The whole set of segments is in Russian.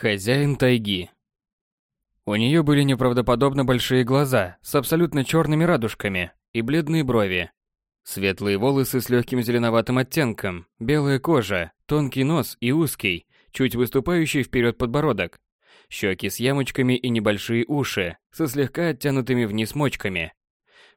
Хозяин тайги. У нее были неправдоподобно большие глаза с абсолютно черными радужками и бледные брови. Светлые волосы с легким зеленоватым оттенком, белая кожа, тонкий нос и узкий, чуть выступающий вперед подбородок. Щеки с ямочками и небольшие уши со слегка оттянутыми вниз мочками.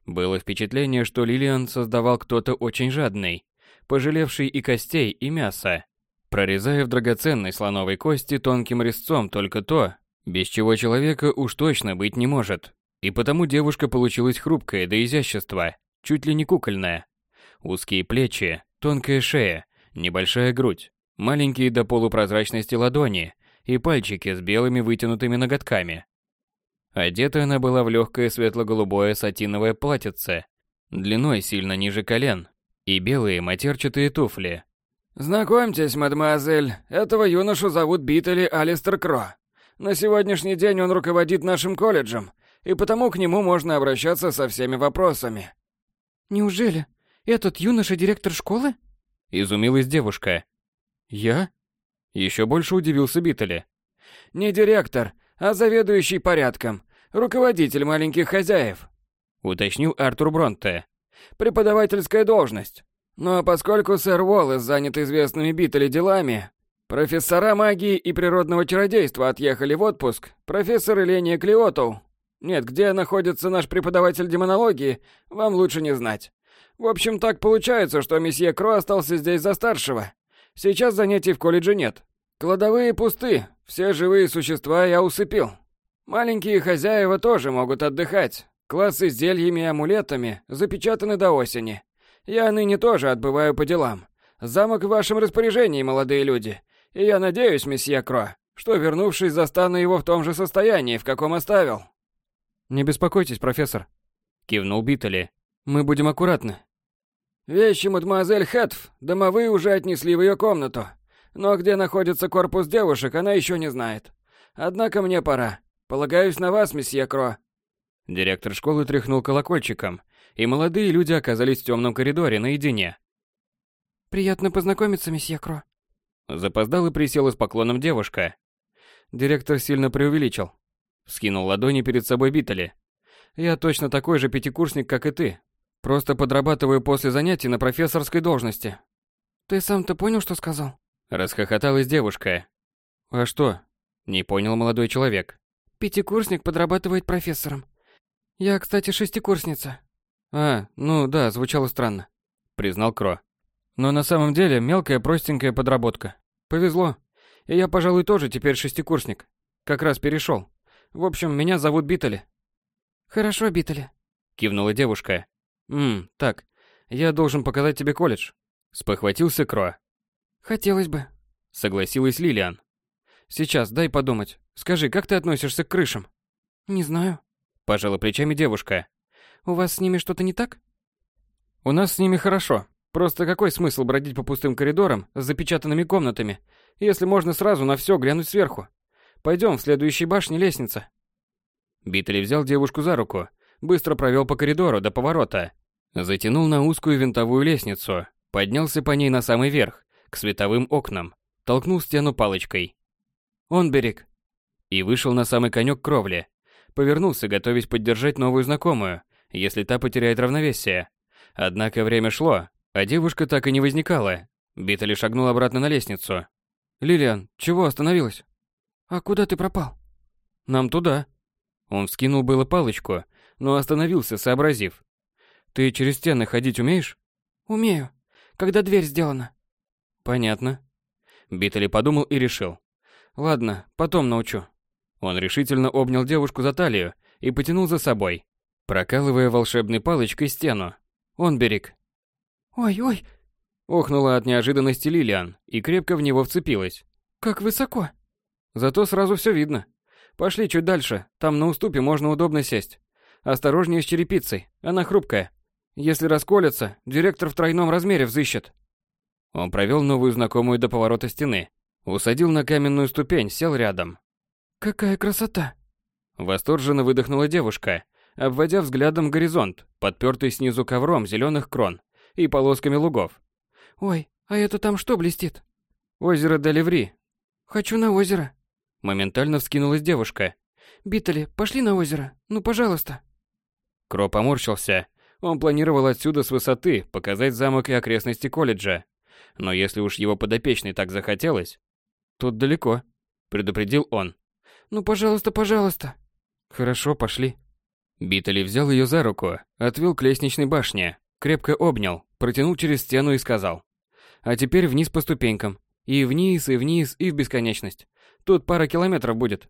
Было впечатление, что Лилиан создавал кто-то очень жадный, пожалевший и костей, и мяса, прорезая в драгоценной слоновой кости тонким резцом только то, без чего человека уж точно быть не может. И потому девушка получилась хрупкая до изящества, чуть ли не кукольная. Узкие плечи, тонкая шея, небольшая грудь, маленькие до полупрозрачности ладони и пальчики с белыми вытянутыми ноготками. Одета она была в легкое светло-голубое сатиновое платьице, длиной сильно ниже колен, и белые матерчатые туфли. «Знакомьтесь, мадемуазель, этого юношу зовут Биттели Алистер Кро. На сегодняшний день он руководит нашим колледжем, и потому к нему можно обращаться со всеми вопросами». «Неужели? Этот юноша директор школы?» Изумилась девушка. «Я?» Еще больше удивился Биттели. «Не директор, а заведующий порядком, руководитель маленьких хозяев», уточнил Артур Бронте. «Преподавательская должность. Но поскольку сэр Уоллес занят известными Биттели делами, профессора магии и природного чародейства отъехали в отпуск, профессор Эления Клиотоу. Нет, где находится наш преподаватель демонологии, вам лучше не знать. В общем, так получается, что месье Кро остался здесь за старшего. Сейчас занятий в колледже нет. Кладовые пусты, все живые существа я усыпил. Маленькие хозяева тоже могут отдыхать. Классы с зельями и амулетами запечатаны до осени. Я ныне тоже отбываю по делам. Замок в вашем распоряжении, молодые люди. И я надеюсь, месье Кро, что, вернувшись, застану его в том же состоянии, в каком оставил. Не беспокойтесь, профессор, кивнул Биттели. Мы будем аккуратны. Вещи мадемуазель Хэтф домовые уже отнесли в ее комнату. Но где находится корпус девушек, она еще не знает. Однако мне пора. Полагаюсь на вас, месье Кро. Директор школы тряхнул колокольчиком, и молодые люди оказались в темном коридоре наедине. «Приятно познакомиться, месье Кро». Запоздала и присела с поклоном девушка. Директор сильно преувеличил. Скинул ладони перед собой Биттели. «Я точно такой же пятикурсник, как и ты. Просто подрабатываю после занятий на профессорской должности». «Ты сам-то понял, что сказал?» Расхохоталась девушка. «А что?» Не понял молодой человек. «Пятикурсник подрабатывает профессором. Я, кстати, шестикурсница. А, ну да, звучало странно, признал Кро. Но на самом деле мелкая простенькая подработка. Повезло. И я, пожалуй, тоже теперь шестикурсник. Как раз перешел. В общем, меня зовут Битали. Хорошо, Битали. Кивнула девушка. Мм, так, я должен показать тебе колледж. Спохватился Кро. Хотелось бы. Согласилась Лилиан. Сейчас, дай подумать. Скажи, как ты относишься к крышам? Не знаю. Пожала плечами девушка. У вас с ними что-то не так? У нас с ними хорошо. Просто какой смысл бродить по пустым коридорам с запечатанными комнатами, если можно сразу на все глянуть сверху? Пойдем, в следующей башне лестница. Битли взял девушку за руку, быстро провел по коридору до поворота, затянул на узкую винтовую лестницу, поднялся по ней на самый верх, к световым окнам, толкнул стену палочкой. Он берег. И вышел на самый конек кровли. Повернулся, готовясь поддержать новую знакомую, если та потеряет равновесие. Однако время шло, а девушка так и не возникала. Биттели шагнул обратно на лестницу. «Лилиан, чего остановилась?» «А куда ты пропал?» «Нам туда». Он вскинул было палочку, но остановился, сообразив. «Ты через стены ходить умеешь?» «Умею. Когда дверь сделана». «Понятно». Биттели подумал и решил. «Ладно, потом научу». Он решительно обнял девушку за талию и потянул за собой прокалывая волшебной палочкой стену. Он берег. «Ой-ой!» Охнула от неожиданности Лилиан и крепко в него вцепилась. «Как высоко!» Зато сразу все видно. Пошли чуть дальше, там на уступе можно удобно сесть. Осторожнее с черепицей, она хрупкая. Если расколется, директор в тройном размере взыщет. Он провел новую знакомую до поворота стены, усадил на каменную ступень, сел рядом. «Какая красота!» Восторженно выдохнула девушка обводя взглядом горизонт, подпертый снизу ковром зеленых крон и полосками лугов. «Ой, а это там что блестит?» «Озеро Деливри». «Хочу на озеро». Моментально вскинулась девушка. «Биттели, пошли на озеро. Ну, пожалуйста». Кро поморщился. Он планировал отсюда с высоты показать замок и окрестности колледжа. Но если уж его подопечной так захотелось... Тут далеко, предупредил он. «Ну, пожалуйста, пожалуйста». Хорошо, пошли. Биттели взял ее за руку, отвел к лестничной башне, крепко обнял, протянул через стену и сказал. «А теперь вниз по ступенькам. И вниз, и вниз, и в бесконечность. Тут пара километров будет».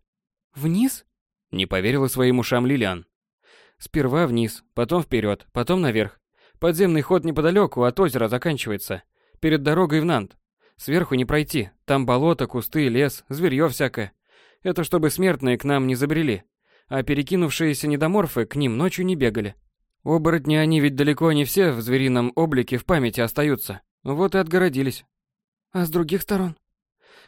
«Вниз?» Не поверила своим ушам Лилиан. Сперва вниз, потом вперед, потом наверх. Подземный ход неподалеку от озера заканчивается. Перед дорогой в Нант. Сверху не пройти. Там болото, кусты, лес, зверье всякое. Это чтобы смертные к нам не забрели. А перекинувшиеся недоморфы к ним ночью не бегали. Оборотни они ведь далеко не все в зверином облике в памяти остаются. Вот и отгородились. А с других сторон?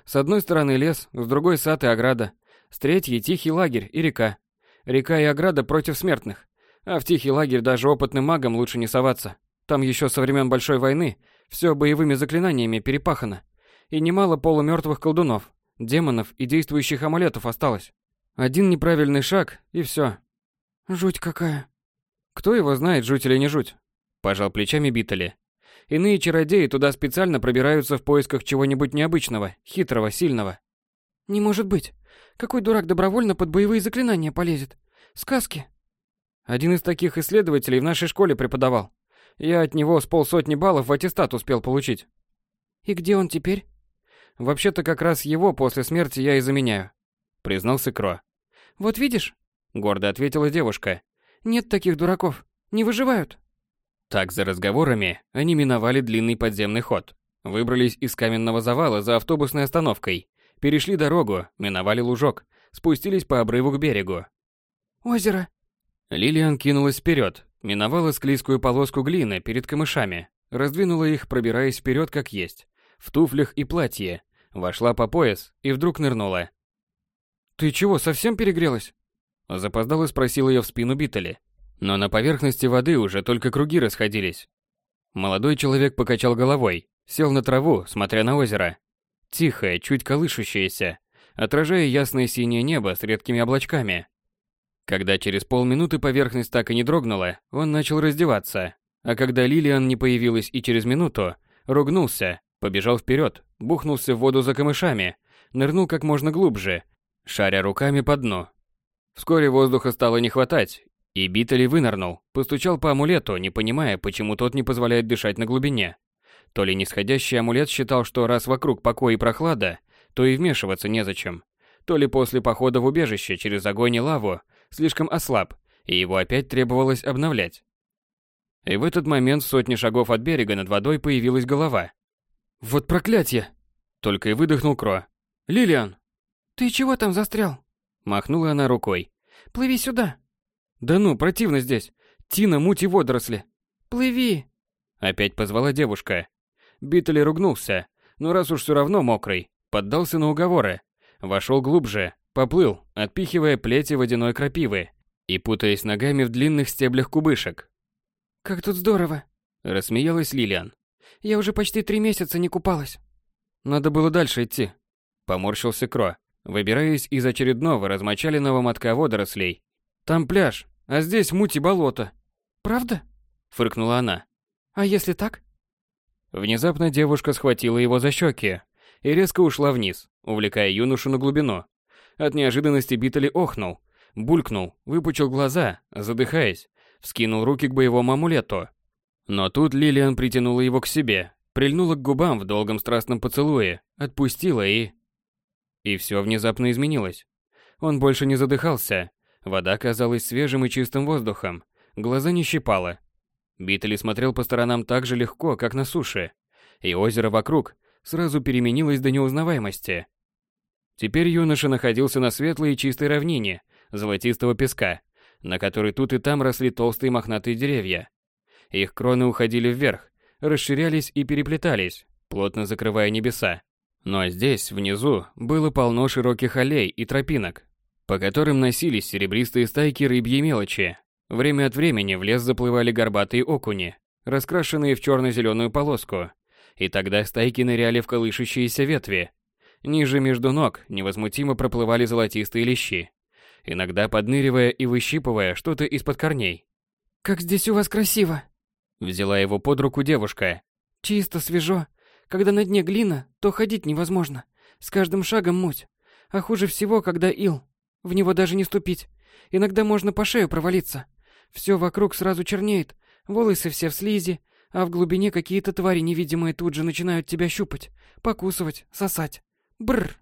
С одной стороны лес, с другой сад и ограда. С третьей тихий лагерь и река. Река и ограда против смертных. А в тихий лагерь даже опытным магам лучше не соваться. Там еще со времен Большой войны все боевыми заклинаниями перепахано. И немало полумертвых колдунов, демонов и действующих амулетов осталось. Один неправильный шаг, и все. Жуть какая. Кто его знает, жуть или не жуть? Пожал плечами Биттели. Иные чародеи туда специально пробираются в поисках чего-нибудь необычного, хитрого, сильного. Не может быть. Какой дурак добровольно под боевые заклинания полезет? Сказки. Один из таких исследователей в нашей школе преподавал. Я от него с полсотни баллов в аттестат успел получить. И где он теперь? Вообще-то как раз его после смерти я и заменяю, признался Кро. Вот видишь, гордо ответила девушка. Нет таких дураков. Не выживают. Так за разговорами они миновали длинный подземный ход, выбрались из каменного завала за автобусной остановкой Перешли дорогу, миновали лужок, спустились по обрыву к берегу. «Озеро!» Лилиан кинулась вперед, миновала склизкую полоску глины перед камышами, раздвинула их, пробираясь вперед как есть, в туфлях и платье, вошла по пояс и вдруг нырнула. «Ты чего, совсем перегрелась?» Запоздало спросил ее в спину Биттели. Но на поверхности воды уже только круги расходились. Молодой человек покачал головой, сел на траву, смотря на озеро тихое, чуть колышущееся, отражая ясное синее небо с редкими облачками. Когда через полминуты поверхность так и не дрогнула, он начал раздеваться, а когда Лилиан не появилась и через минуту, ругнулся, побежал вперед, бухнулся в воду за камышами, нырнул как можно глубже, шаря руками по дну. Вскоре воздуха стало не хватать, и Битали вынырнул, постучал по амулету, не понимая, почему тот не позволяет дышать на глубине. То ли нисходящий амулет считал, что раз вокруг покой и прохлада, то и вмешиваться незачем. То ли после похода в убежище через огонь и лаву слишком ослаб, и его опять требовалось обновлять. И в этот момент в сотни шагов от берега над водой появилась голова. «Вот проклятие!» Только и выдохнул Кро. «Лилиан!» «Ты чего там застрял?» Махнула она рукой. «Плыви сюда!» «Да ну, противно здесь! Тина, муть и водоросли!» «Плыви!» Опять позвала девушка. Биттель ругнулся, но раз уж все равно мокрый, поддался на уговоры. Вошел глубже, поплыл, отпихивая плети водяной крапивы и путаясь ногами в длинных стеблях кубышек. «Как тут здорово!» – рассмеялась Лилиан. «Я уже почти три месяца не купалась». «Надо было дальше идти», – поморщился Кро, выбираясь из очередного размочаленного мотка водорослей. «Там пляж, а здесь муть и болото». «Правда?» – фыркнула она. «А если так?» Внезапно девушка схватила его за щеки и резко ушла вниз, увлекая юношу на глубину. От неожиданности Биттели охнул, булькнул, выпучил глаза, задыхаясь, вскинул руки к боевому амулету. Но тут Лилиан притянула его к себе, прильнула к губам в долгом страстном поцелуе, отпустила и... И все внезапно изменилось. Он больше не задыхался, вода казалась свежим и чистым воздухом, глаза не щипало, Битли смотрел по сторонам так же легко, как на суше, и озеро вокруг сразу переменилось до неузнаваемости. Теперь юноша находился на светлой и чистой равнине золотистого песка, на которой тут и там росли толстые мохнатые деревья. Их кроны уходили вверх, расширялись и переплетались, плотно закрывая небеса. Но здесь, внизу, было полно широких аллей и тропинок, по которым носились серебристые стайки рыбьей мелочи, Время от времени в лес заплывали горбатые окуни, раскрашенные в черно-зеленую полоску, и тогда стайки ныряли в колышущиеся ветви. Ниже между ног невозмутимо проплывали золотистые лещи, иногда подныривая и выщипывая что-то из-под корней. «Как здесь у вас красиво!» Взяла его под руку девушка. «Чисто, свежо. Когда на дне глина, то ходить невозможно. С каждым шагом муть. А хуже всего, когда ил. В него даже не ступить. Иногда можно по шею провалиться. Все вокруг сразу чернеет, волосы все в слизи, а в глубине какие-то твари невидимые тут же начинают тебя щупать, покусывать, сосать. Бррр.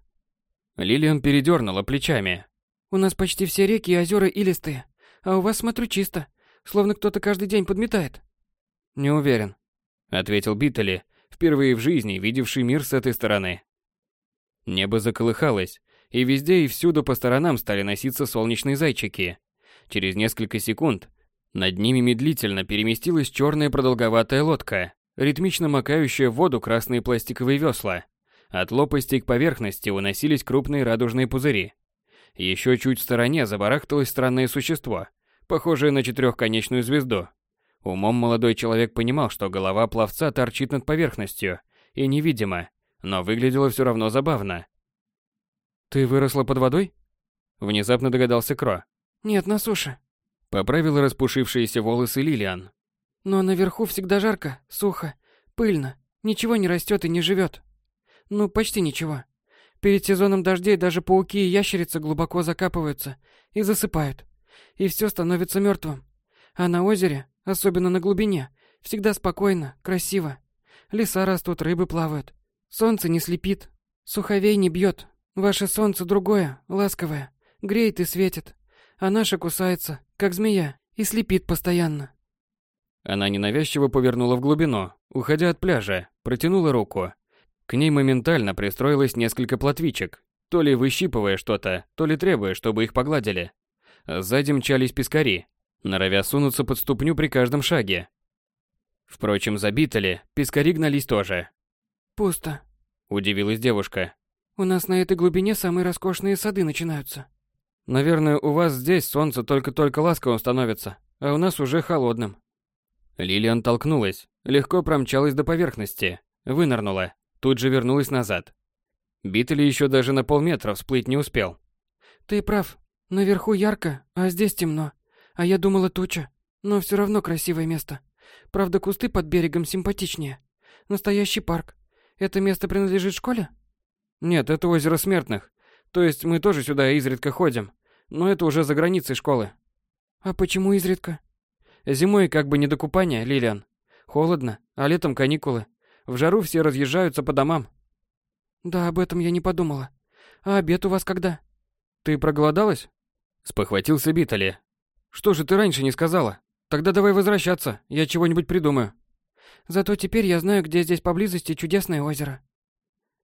Лилиан передернула плечами. У нас почти все реки и озера илистые, а у вас, смотрю, чисто, словно кто-то каждый день подметает. Не уверен, ответил Биттели, впервые в жизни видевший мир с этой стороны. Небо заколыхалось, и везде и всюду по сторонам стали носиться солнечные зайчики. Через несколько секунд над ними медлительно переместилась черная продолговатая лодка, ритмично макающая в воду красные пластиковые весла. От лопастей к поверхности уносились крупные радужные пузыри. Еще чуть в стороне забарахталось странное существо, похожее на четырехконечную звезду. Умом молодой человек понимал, что голова пловца торчит над поверхностью, и невидимо, но выглядело все равно забавно. «Ты выросла под водой?» Внезапно догадался Кро. «Нет, на суше», Поправила распушившиеся волосы Лилиан. Но наверху всегда жарко, сухо, пыльно. Ничего не растет и не живет. Ну, почти ничего. Перед сезоном дождей даже пауки и ящерицы глубоко закапываются и засыпают. И все становится мертвым. А на озере, особенно на глубине, всегда спокойно, красиво. Леса растут, рыбы плавают. Солнце не слепит, суховей не бьет. Ваше солнце другое, ласковое, греет и светит. А наше кусается, как змея, и слепит постоянно. Она ненавязчиво повернула в глубину, уходя от пляжа, протянула руку. К ней моментально пристроилось несколько плотвичек, то ли выщипывая что-то, то ли требуя, чтобы их погладили. Сзади мчались пескари, норовя сунуться под ступню при каждом шаге. Впрочем, забито ли, пескари гнались тоже. «Пусто», – удивилась девушка. «У нас на этой глубине самые роскошные сады начинаются». Наверное, у вас здесь солнце только-только ласковым становится, а у нас уже холодным. Лилиан толкнулась, легко промчалась до поверхности, вынырнула, тут же вернулась назад. Битли еще даже на полметра всплыть не успел. Ты прав, наверху ярко, а здесь темно. А я думала туча, но все равно красивое место. Правда, кусты под берегом симпатичнее. Настоящий парк. Это место принадлежит школе? Нет, это озеро смертных. То есть мы тоже сюда изредка ходим, но это уже за границей школы. А почему изредка? Зимой как бы не до купания, Лилиан. Холодно, а летом каникулы. В жару все разъезжаются по домам. Да, об этом я не подумала. А обед у вас когда? Ты проголодалась? Спохватился Битали. Что же ты раньше не сказала? Тогда давай возвращаться, я чего-нибудь придумаю. Зато теперь я знаю, где здесь поблизости чудесное озеро.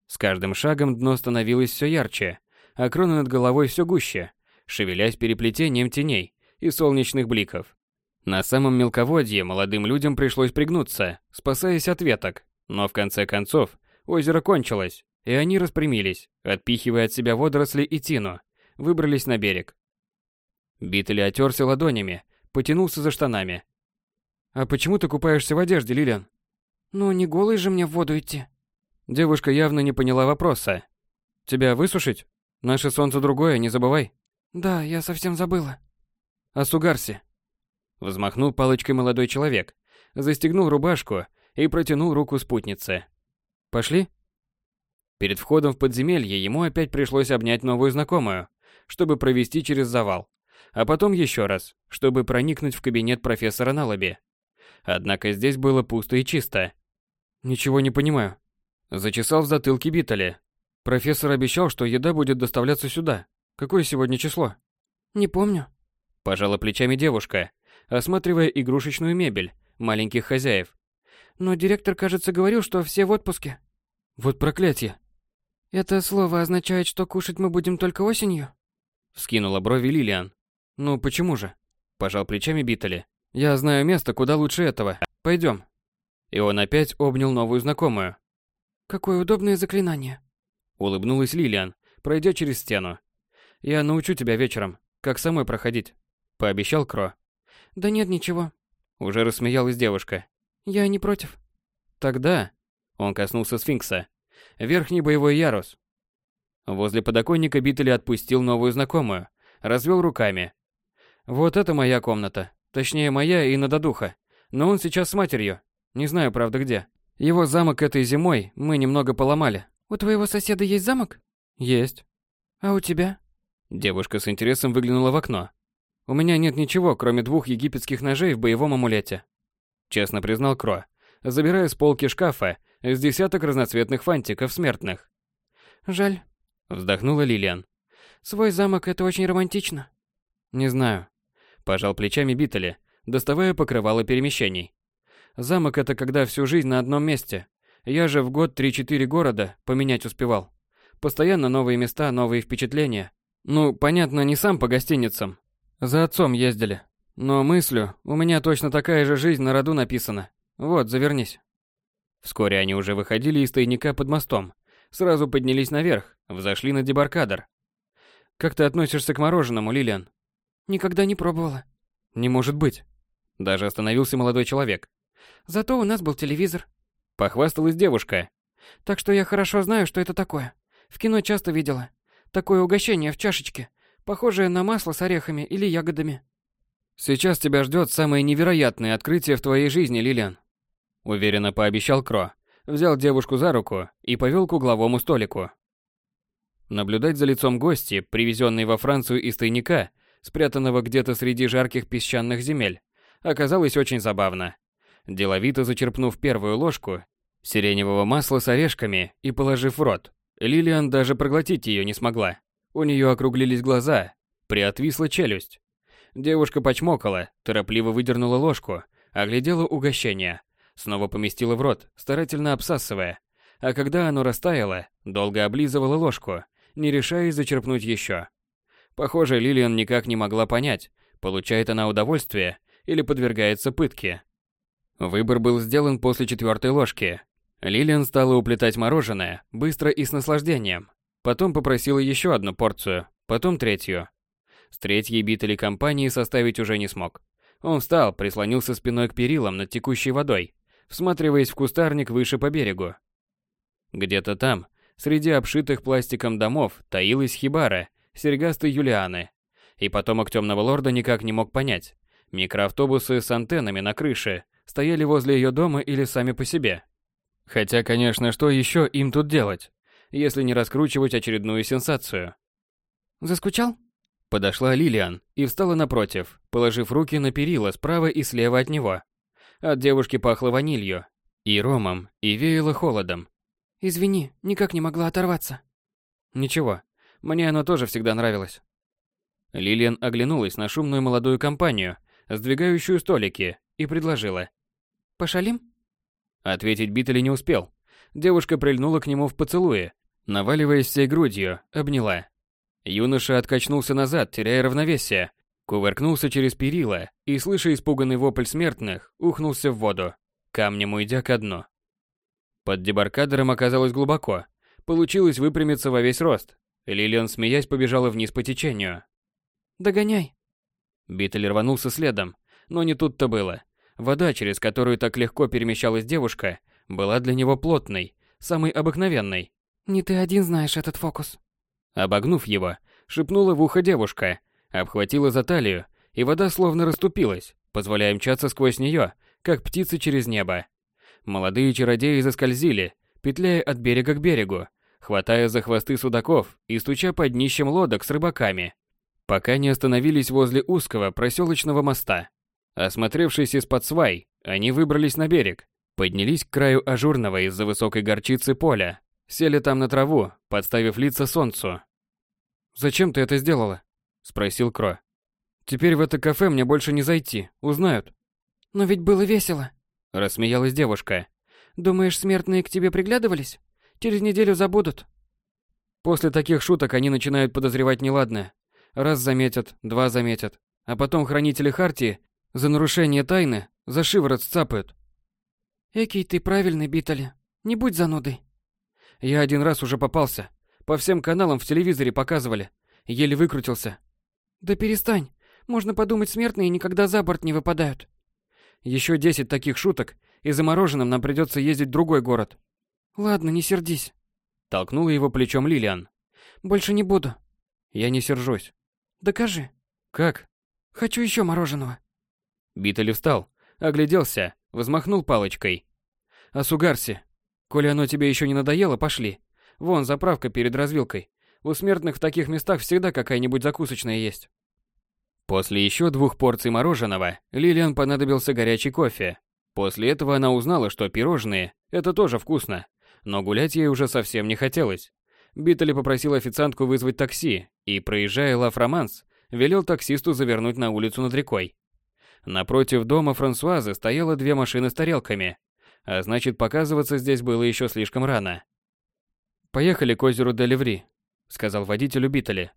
С каждым шагом дно становилось все ярче, а кроны над головой все гуще, шевелясь переплетением теней и солнечных бликов. На самом мелководье молодым людям пришлось пригнуться, спасаясь от веток, но в конце концов озеро кончилось, и они распрямились, отпихивая от себя водоросли и тину, выбрались на берег. Битли отерся ладонями, потянулся за штанами. «А почему ты купаешься в одежде, Лилиан?» «Ну, не голый же мне в воду идти». Девушка явно не поняла вопроса. «Тебя высушить?» Наше солнце другое, не забывай. Да, я совсем забыла. А Сугарси. Взмахнул палочкой молодой человек, застегнул рубашку и протянул руку спутнице. Пошли? Перед входом в подземелье ему опять пришлось обнять новую знакомую, чтобы провести через завал, а потом еще раз, чтобы проникнуть в кабинет профессора Налаби. Однако здесь было пусто и чисто. Ничего не понимаю. Зачесал в затылке Битали, Профессор обещал, что еда будет доставляться сюда. Какое сегодня число? Не помню. Пожала плечами девушка, осматривая игрушечную мебель маленьких хозяев. Но директор, кажется, говорил, что все в отпуске. Вот проклятие. Это слово означает, что кушать мы будем только осенью? Вскинула брови Лилиан. Ну почему же? Пожал плечами Битали. Я знаю место, куда лучше этого. Пойдем. И он опять обнял новую знакомую. Какое удобное заклинание. Улыбнулась Лилиан, пройдя через стену. «Я научу тебя вечером, как самой проходить», — пообещал Кро. «Да нет, ничего». Уже рассмеялась девушка. «Я не против». «Тогда...» — он коснулся сфинкса. «Верхний боевой ярус». Возле подоконника Биттель отпустил новую знакомую, развел руками. Вот это моя комната. Точнее, моя и Нададуха. Но он сейчас с матерью. Не знаю, правда, где. Его замок этой зимой мы немного поломали. У твоего соседа есть замок? Есть. А у тебя? Девушка с интересом выглянула в окно. У меня нет ничего, кроме двух египетских ножей в боевом амулете. Честно признал Кро, забирая с полки шкафа с десяток разноцветных фантиков смертных. Жаль. Вздохнула Лилиан. Свой замок это очень романтично. Не знаю. Пожал плечами Биттели, доставая покрывало перемещений. Замок это когда всю жизнь на одном месте. Я же в год 3-4 города поменять успевал. Постоянно новые места, новые впечатления. Ну, понятно, не сам по гостиницам. За отцом ездили. Но мыслю, у меня точно такая же жизнь на роду написана. Вот, завернись. Вскоре они уже выходили из тайника под мостом. Сразу поднялись наверх, взошли на дебаркадер. Как ты относишься к мороженому, Лилиан? Никогда не пробовала. Не может быть. Даже остановился молодой человек. Зато у нас был телевизор. Похвасталась девушка. Так что я хорошо знаю, что это такое. В кино часто видела. Такое угощение в чашечке, похожее на масло с орехами или ягодами. Сейчас тебя ждет самое невероятное открытие в твоей жизни, Лилиан. Уверенно пообещал Кро. Взял девушку за руку и повел к угловому столику. Наблюдать за лицом гости, привезенной во Францию из тайника, спрятанного где-то среди жарких песчаных земель, оказалось очень забавно. Деловито зачерпнув первую ложку сиреневого масла с орешками и положив в рот, Лилиан даже проглотить ее не смогла. У нее округлились глаза, приотвисла челюсть. Девушка почмокала, торопливо выдернула ложку, оглядела угощение, снова поместила в рот, старательно обсасывая. А когда оно растаяло, долго облизывала ложку, не решаясь зачерпнуть еще. Похоже, Лилиан никак не могла понять, получает она удовольствие или подвергается пытке. Выбор был сделан после четвертой ложки. Лилиан стала уплетать мороженое, быстро и с наслаждением. Потом попросила еще одну порцию, потом третью. С третьей битали компании составить уже не смог. Он встал, прислонился спиной к перилам над текущей водой, всматриваясь в кустарник выше по берегу. Где-то там, Среди обшитых пластиком домов таилась хибара серьгастой Юлианы. И потомок темного лорда никак не мог понять, микроавтобусы с антеннами на крыше стояли возле ее дома или сами по себе. Хотя, конечно, что еще им тут делать, если не раскручивать очередную сенсацию? Заскучал? Подошла Лилиан и встала напротив, положив руки на перила справа и слева от него. От девушки пахло ванилью, и ромом, и веяло холодом. Извини, никак не могла оторваться. Ничего, мне оно тоже всегда нравилось. Лилиан оглянулась на шумную молодую компанию, сдвигающую столики, и предложила. «Пошалим?» Ответить Биттели не успел. Девушка прильнула к нему в поцелуе, наваливаясь всей грудью, обняла. Юноша откачнулся назад, теряя равновесие, кувыркнулся через перила и, слыша испуганный вопль смертных, ухнулся в воду, камнем уйдя ко дну. Под дебаркадером оказалось глубоко. Получилось выпрямиться во весь рост. Лилиан, смеясь, побежала вниз по течению. «Догоняй!» Биттель рванулся следом, но не тут-то было. Вода, через которую так легко перемещалась девушка, была для него плотной, самой обыкновенной. «Не ты один знаешь этот фокус». Обогнув его, шепнула в ухо девушка, обхватила за талию, и вода словно расступилась, позволяя мчаться сквозь нее, как птицы через небо. Молодые чародеи заскользили, петляя от берега к берегу, хватая за хвосты судаков и стуча под днищем лодок с рыбаками, пока не остановились возле узкого проселочного моста. Осмотревшись из-под свай, они выбрались на берег, поднялись к краю ажурного из-за высокой горчицы поля, сели там на траву, подставив лица солнцу. «Зачем ты это сделала?» – спросил Кро. «Теперь в это кафе мне больше не зайти, узнают». «Но ведь было весело», Рассмеялась девушка. Думаешь, смертные к тебе приглядывались? Через неделю забудут. После таких шуток они начинают подозревать неладное. Раз заметят, два заметят. А потом хранители Хартии за нарушение тайны за шиворот сцапают. Экий ты правильный, Битали. Не будь занудой. Я один раз уже попался. По всем каналам в телевизоре показывали. Еле выкрутился. Да перестань. Можно подумать, смертные никогда за борт не выпадают. Еще десять таких шуток, и за мороженым нам придется ездить в другой город. Ладно, не сердись. Толкнула его плечом Лилиан. Больше не буду. Я не сержусь. Докажи. Как? Хочу еще мороженого. Битали встал, огляделся, взмахнул палочкой. Асугарси, коли оно тебе еще не надоело, пошли. Вон заправка перед развилкой. У смертных в таких местах всегда какая-нибудь закусочная есть. После еще двух порций мороженого Лилиан понадобился горячий кофе. После этого она узнала, что пирожные – это тоже вкусно, но гулять ей уже совсем не хотелось. Биттели попросил официантку вызвать такси и, проезжая Ла Фроманс, велел таксисту завернуть на улицу над рекой. Напротив дома Франсуазы стояло две машины с тарелками, а значит, показываться здесь было еще слишком рано. «Поехали к озеру Деливри», — сказал водителю Биттели.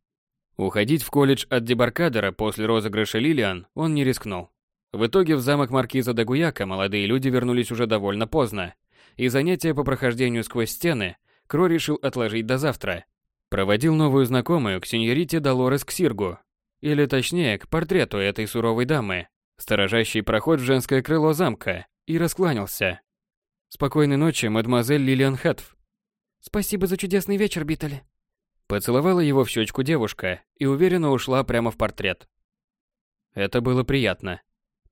Уходить в колледж от дебаркадера после розыгрыша Лилиан он не рискнул. В итоге в замок маркиза де Гуяка молодые люди вернулись уже довольно поздно, и занятия по прохождению сквозь стены Кро решил отложить до завтра. Проводил новую знакомую к сеньорите Долорес Ксиргу, или точнее, к портрету этой суровой дамы, сторожащей проход в женское крыло замка, и раскланялся. Спокойной ночи, мадемуазель Лилиан Хэтф. Спасибо за чудесный вечер, Биттели. Поцеловала его в щечку девушка и уверенно ушла прямо в портрет. Это было приятно.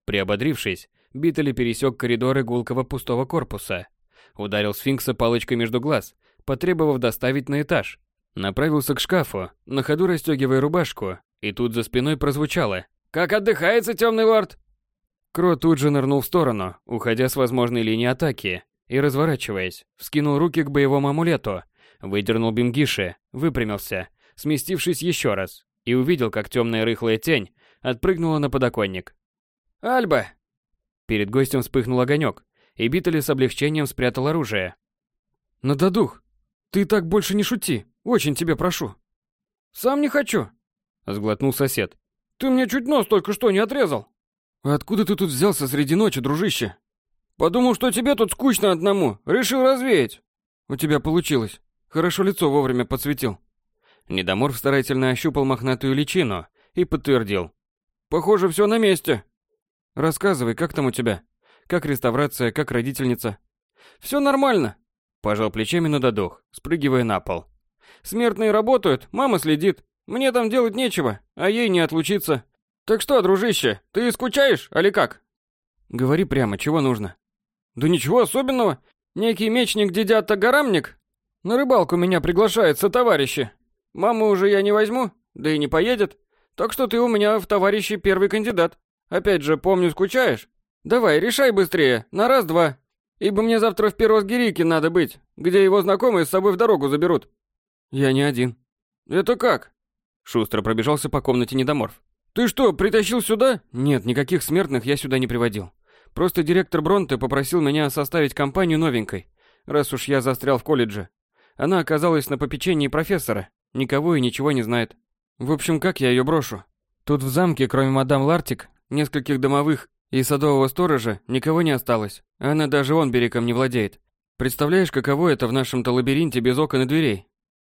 Приободрившись, Биттели пересек коридоры гулкого пустого корпуса, ударил сфинкса палочкой между глаз, потребовав доставить на этаж. Направился к шкафу, на ходу расстегивая рубашку, и тут за спиной прозвучало «Как отдыхается, темный лорд?» Кро тут же нырнул в сторону, уходя с возможной линии атаки, и, разворачиваясь, вскинул руки к боевому амулету, выдернул бимгиши, выпрямился, сместившись еще раз, и увидел, как темная рыхлая тень отпрыгнула на подоконник. «Альба!» Перед гостем вспыхнул огонек, и Биттели с облегчением спрятал оружие. «Нададух, ты так больше не шути, очень тебя прошу». «Сам не хочу», — сглотнул сосед. «Ты мне чуть нос только что не отрезал». «Откуда ты тут взялся среди ночи, дружище?» «Подумал, что тебе тут скучно одному, решил развеять». «У тебя получилось. Хорошо лицо вовремя подсветил». Недомор старательно ощупал мохнатую личину и подтвердил. «Похоже, все на месте». «Рассказывай, как там у тебя? Как реставрация, как родительница?» «Все нормально», – пожал плечами на додох, спрыгивая на пол. «Смертные работают, мама следит. Мне там делать нечего, а ей не отлучиться. Так что, дружище, ты скучаешь, али как?» «Говори прямо, чего нужно?» «Да ничего особенного. Некий мечник дедята Гарамник на рыбалку меня приглашает со товарищи. Маму уже я не возьму, да и не поедет. Так что ты у меня в товарищи первый кандидат. Опять же, помню, скучаешь? Давай, решай быстрее, на раз-два. Ибо мне завтра в Пирос-Гирике надо быть, где его знакомые с собой в дорогу заберут. Я не один. Это как? Шустро пробежался по комнате недоморф. Ты что, притащил сюда? Нет, никаких смертных я сюда не приводил. Просто директор Бронте попросил меня составить компанию новенькой, раз уж я застрял в колледже. Она оказалась на попечении профессора, никого и ничего не знает. В общем, как я ее брошу? Тут в замке, кроме мадам Лартик, нескольких домовых и садового сторожа, никого не осталось. Она даже он берегом не владеет. Представляешь, каково это в нашем-то лабиринте без окон и дверей?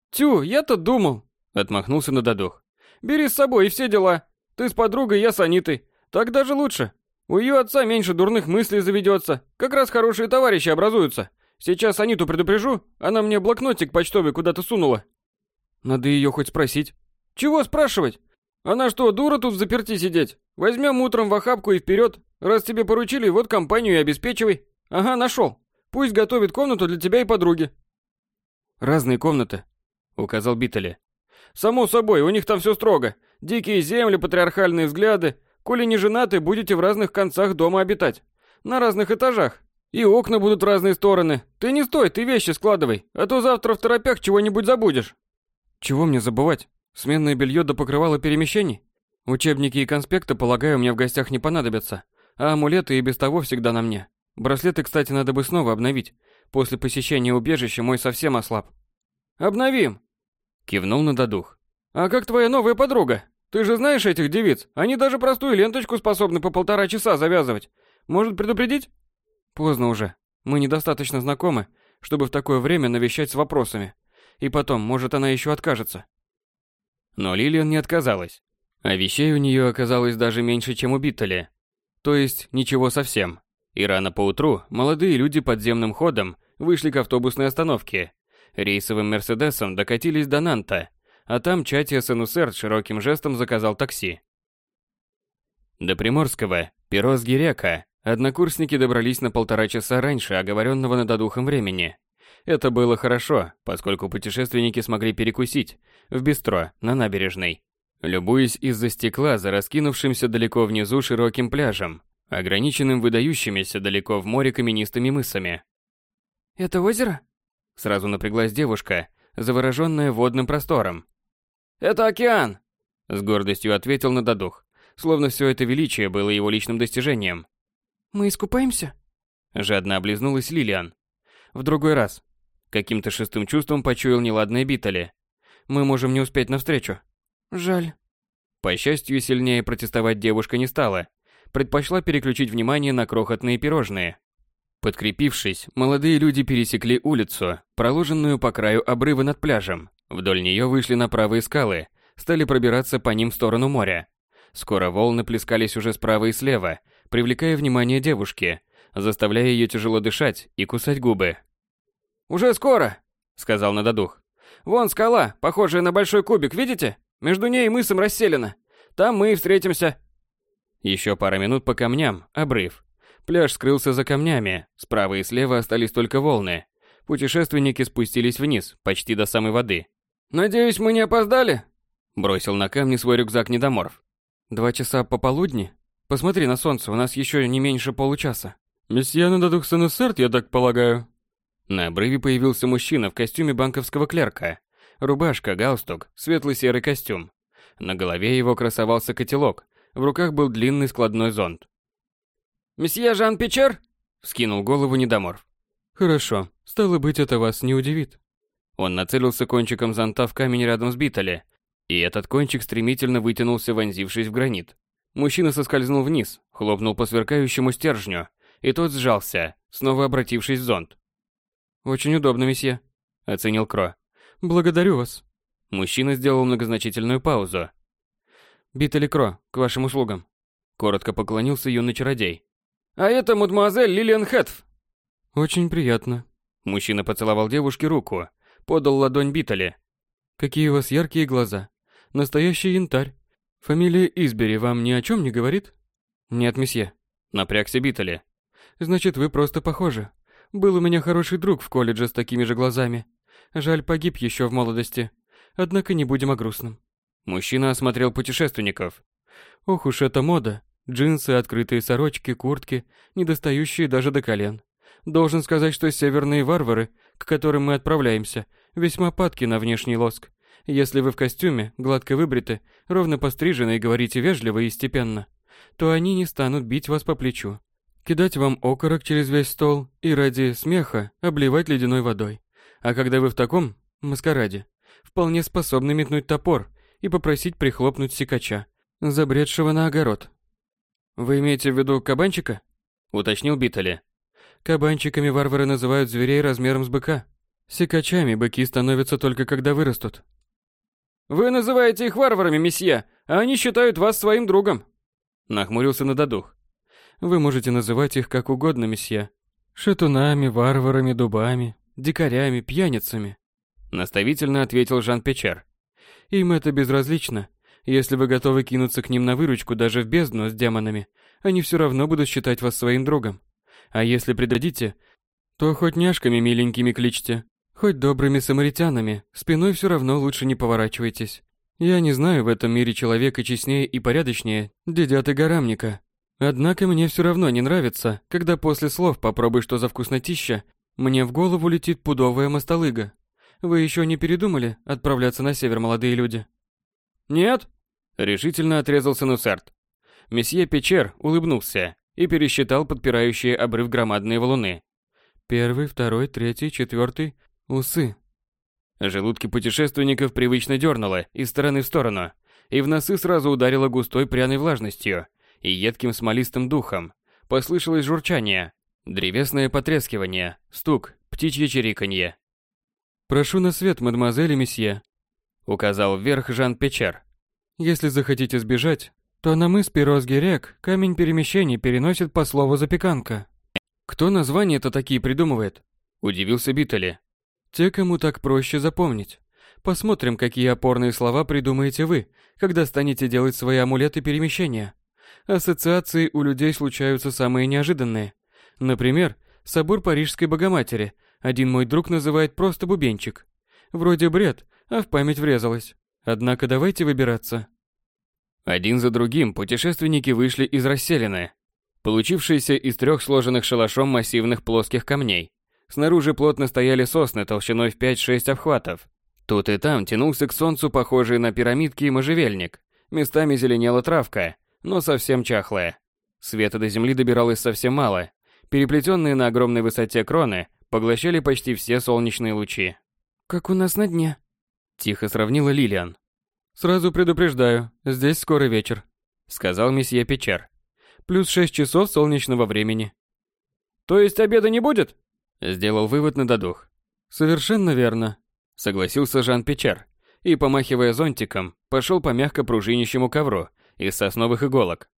Тю, я-то думал. Отмахнулся на додох. Бери с собой и все дела. Ты с подругой, я с Анитой. Так даже лучше. У ее отца меньше дурных мыслей заведется. Как раз хорошие товарищи образуются. Сейчас Аниту предупрежу, она мне блокнотик почтовый куда-то сунула. Надо ее хоть спросить. Чего спрашивать? Она что, дура тут в заперти сидеть? Возьмем утром в охапку и вперед. Раз тебе поручили, вот компанию и обеспечивай. Ага, нашел. Пусть готовит комнату для тебя и подруги. Разные комнаты, указал Биттели. Само собой, у них там все строго. Дикие земли, патриархальные взгляды. Коли не женаты, будете в разных концах дома обитать. На разных этажах. И окна будут в разные стороны. Ты не стой, ты вещи складывай, а то завтра в торопях чего-нибудь забудешь. Чего мне забывать? Сменное белье до покрывала перемещений? Учебники и конспекты, полагаю, мне в гостях не понадобятся. А амулеты и без того всегда на мне. Браслеты, кстати, надо бы снова обновить. После посещения убежища мой совсем ослаб. Обновим. Кивнул на додух. А как твоя новая подруга? Ты же знаешь этих девиц? Они даже простую ленточку способны по полтора часа завязывать. Может предупредить? Поздно уже. Мы недостаточно знакомы, чтобы в такое время навещать с вопросами. И потом, может, она еще откажется. Но Лилиан не отказалась. А вещей у нее оказалось даже меньше, чем у Биттеля. То есть, ничего совсем. И рано поутру молодые люди подземным ходом вышли к автобусной остановке. Рейсовым Мерседесом докатились до Нанта, а там Чати СНУСР широким жестом заказал такси. До Приморского, перо с Гиряка, однокурсники добрались на полтора часа раньше оговоренного над духом времени. Это было хорошо, поскольку путешественники смогли перекусить в бистро на набережной, любуясь из-за стекла за раскинувшимся далеко внизу широким пляжем, ограниченным выдающимися далеко в море каменистыми мысами. «Это озеро?» Сразу напряглась девушка, завороженная водным простором. «Это океан!» С гордостью ответил Нададух, словно все это величие было его личным достижением. «Мы искупаемся?» Жадно облизнулась Лилиан. «В другой раз. Каким-то шестым чувством почуял неладное Битали. Мы можем не успеть навстречу. Жаль. По счастью, сильнее протестовать девушка не стала. Предпочла переключить внимание на крохотные пирожные. Подкрепившись, молодые люди пересекли улицу, проложенную по краю обрыва над пляжем. Вдоль нее вышли на правые скалы, стали пробираться по ним в сторону моря. Скоро волны плескались уже справа и слева, привлекая внимание девушки, заставляя ее тяжело дышать и кусать губы. «Уже скоро», — сказал Нададух. «Вон скала, похожая на большой кубик, видите? Между ней и мысом расселена. Там мы и встретимся». Еще пара минут по камням, обрыв. Пляж скрылся за камнями, справа и слева остались только волны. Путешественники спустились вниз, почти до самой воды. «Надеюсь, мы не опоздали?» Бросил на камни свой рюкзак недоморф. «Два часа пополудни? Посмотри на солнце, у нас еще не меньше получаса». «Месье Нададух Сенесерт, я так полагаю?» На обрыве появился мужчина в костюме банковского клерка. Рубашка, галстук, светлый серый костюм. На голове его красовался котелок, в руках был длинный складной зонт. «Месье Жан Печер?» — вскинул голову недоморф. «Хорошо, стало быть, это вас не удивит». Он нацелился кончиком зонта в камень рядом с Битали, и этот кончик стремительно вытянулся, вонзившись в гранит. Мужчина соскользнул вниз, хлопнул по сверкающему стержню, и тот сжался, снова обратившись в зонт. «Очень удобно, месье», — оценил Кро. «Благодарю вас». Мужчина сделал многозначительную паузу. «Бит Кро, к вашим услугам». Коротко поклонился юный чародей. «А это мадемуазель Лилиан Хэтф». «Очень приятно». Мужчина поцеловал девушке руку, подал ладонь Битали. «Какие у вас яркие глаза. Настоящий янтарь. Фамилия Избери вам ни о чем не говорит?» «Нет, месье». Напрягся Битали. «Значит, вы просто похожи. Был у меня хороший друг в колледже с такими же глазами. Жаль, погиб еще в молодости. Однако не будем о грустном. Мужчина осмотрел путешественников. Ох уж эта мода. Джинсы, открытые сорочки, куртки, недостающие даже до колен. Должен сказать, что северные варвары, к которым мы отправляемся, весьма падки на внешний лоск. Если вы в костюме, гладко выбриты, ровно пострижены и говорите вежливо и степенно, то они не станут бить вас по плечу, кидать вам окорок через весь стол и ради смеха обливать ледяной водой. А когда вы в таком маскараде, вполне способны метнуть топор и попросить прихлопнуть сикача, забредшего на огород. «Вы имеете в виду кабанчика?» — уточнил Битали. «Кабанчиками варвары называют зверей размером с быка. Сикачами быки становятся только когда вырастут». «Вы называете их варварами, месье, а они считают вас своим другом», — нахмурился Нададух. Вы можете называть их как угодно, месье. Шатунами, варварами, дубами, дикарями, пьяницами. Наставительно ответил Жан Печер. Им это безразлично. Если вы готовы кинуться к ним на выручку даже в бездну с демонами, они все равно будут считать вас своим другом. А если предадите, то хоть няшками миленькими кличьте, хоть добрыми самаритянами, спиной все равно лучше не поворачивайтесь. Я не знаю в этом мире человека честнее и порядочнее дедяты горамника, Однако мне все равно не нравится, когда после слов «попробуй что за вкуснотища» мне в голову летит пудовая мостолыга. Вы еще не передумали отправляться на север, молодые люди? Нет, решительно отрезался Нусарт. Месье Печер улыбнулся и пересчитал подпирающие обрыв громадные валуны. Первый, второй, третий, четвертый, усы. Желудки путешественников привычно дернуло из стороны в сторону, и в носы сразу ударило густой пряной влажностью – и едким смолистым духом. Послышалось журчание, древесное потрескивание, стук, птичье чириканье. «Прошу на свет, мадемуазель и месье», — указал вверх Жан Печер. «Если захотите сбежать, то на мыс Пирос-Герек камень перемещений переносит по слову запеканка». «Кто названия-то такие придумывает?» — удивился Биттели. «Те, кому так проще запомнить. Посмотрим, какие опорные слова придумаете вы, когда станете делать свои амулеты перемещения. Ассоциации у людей случаются самые неожиданные. Например, собор Парижской Богоматери. Один мой друг называет просто бубенчик. Вроде бред, а в память врезалось. Однако давайте выбираться. Один за другим путешественники вышли из расселины, получившейся из трех сложенных шалашом массивных плоских камней. Снаружи плотно стояли сосны толщиной в 5-6 обхватов. Тут и там тянулся к солнцу похожий на пирамидки можжевельник. Местами зеленела травка, но совсем чахлая. Света до земли добиралось совсем мало. Переплетенные на огромной высоте кроны поглощали почти все солнечные лучи. «Как у нас на дне», — тихо сравнила Лилиан. «Сразу предупреждаю, здесь скоро вечер», — сказал месье Печер. «Плюс шесть часов солнечного времени». «То есть обеда не будет?» — сделал вывод на додух. «Совершенно верно», — согласился Жан Печер и, помахивая зонтиком, пошел по мягко пружинящему ковру из сосновых иголок.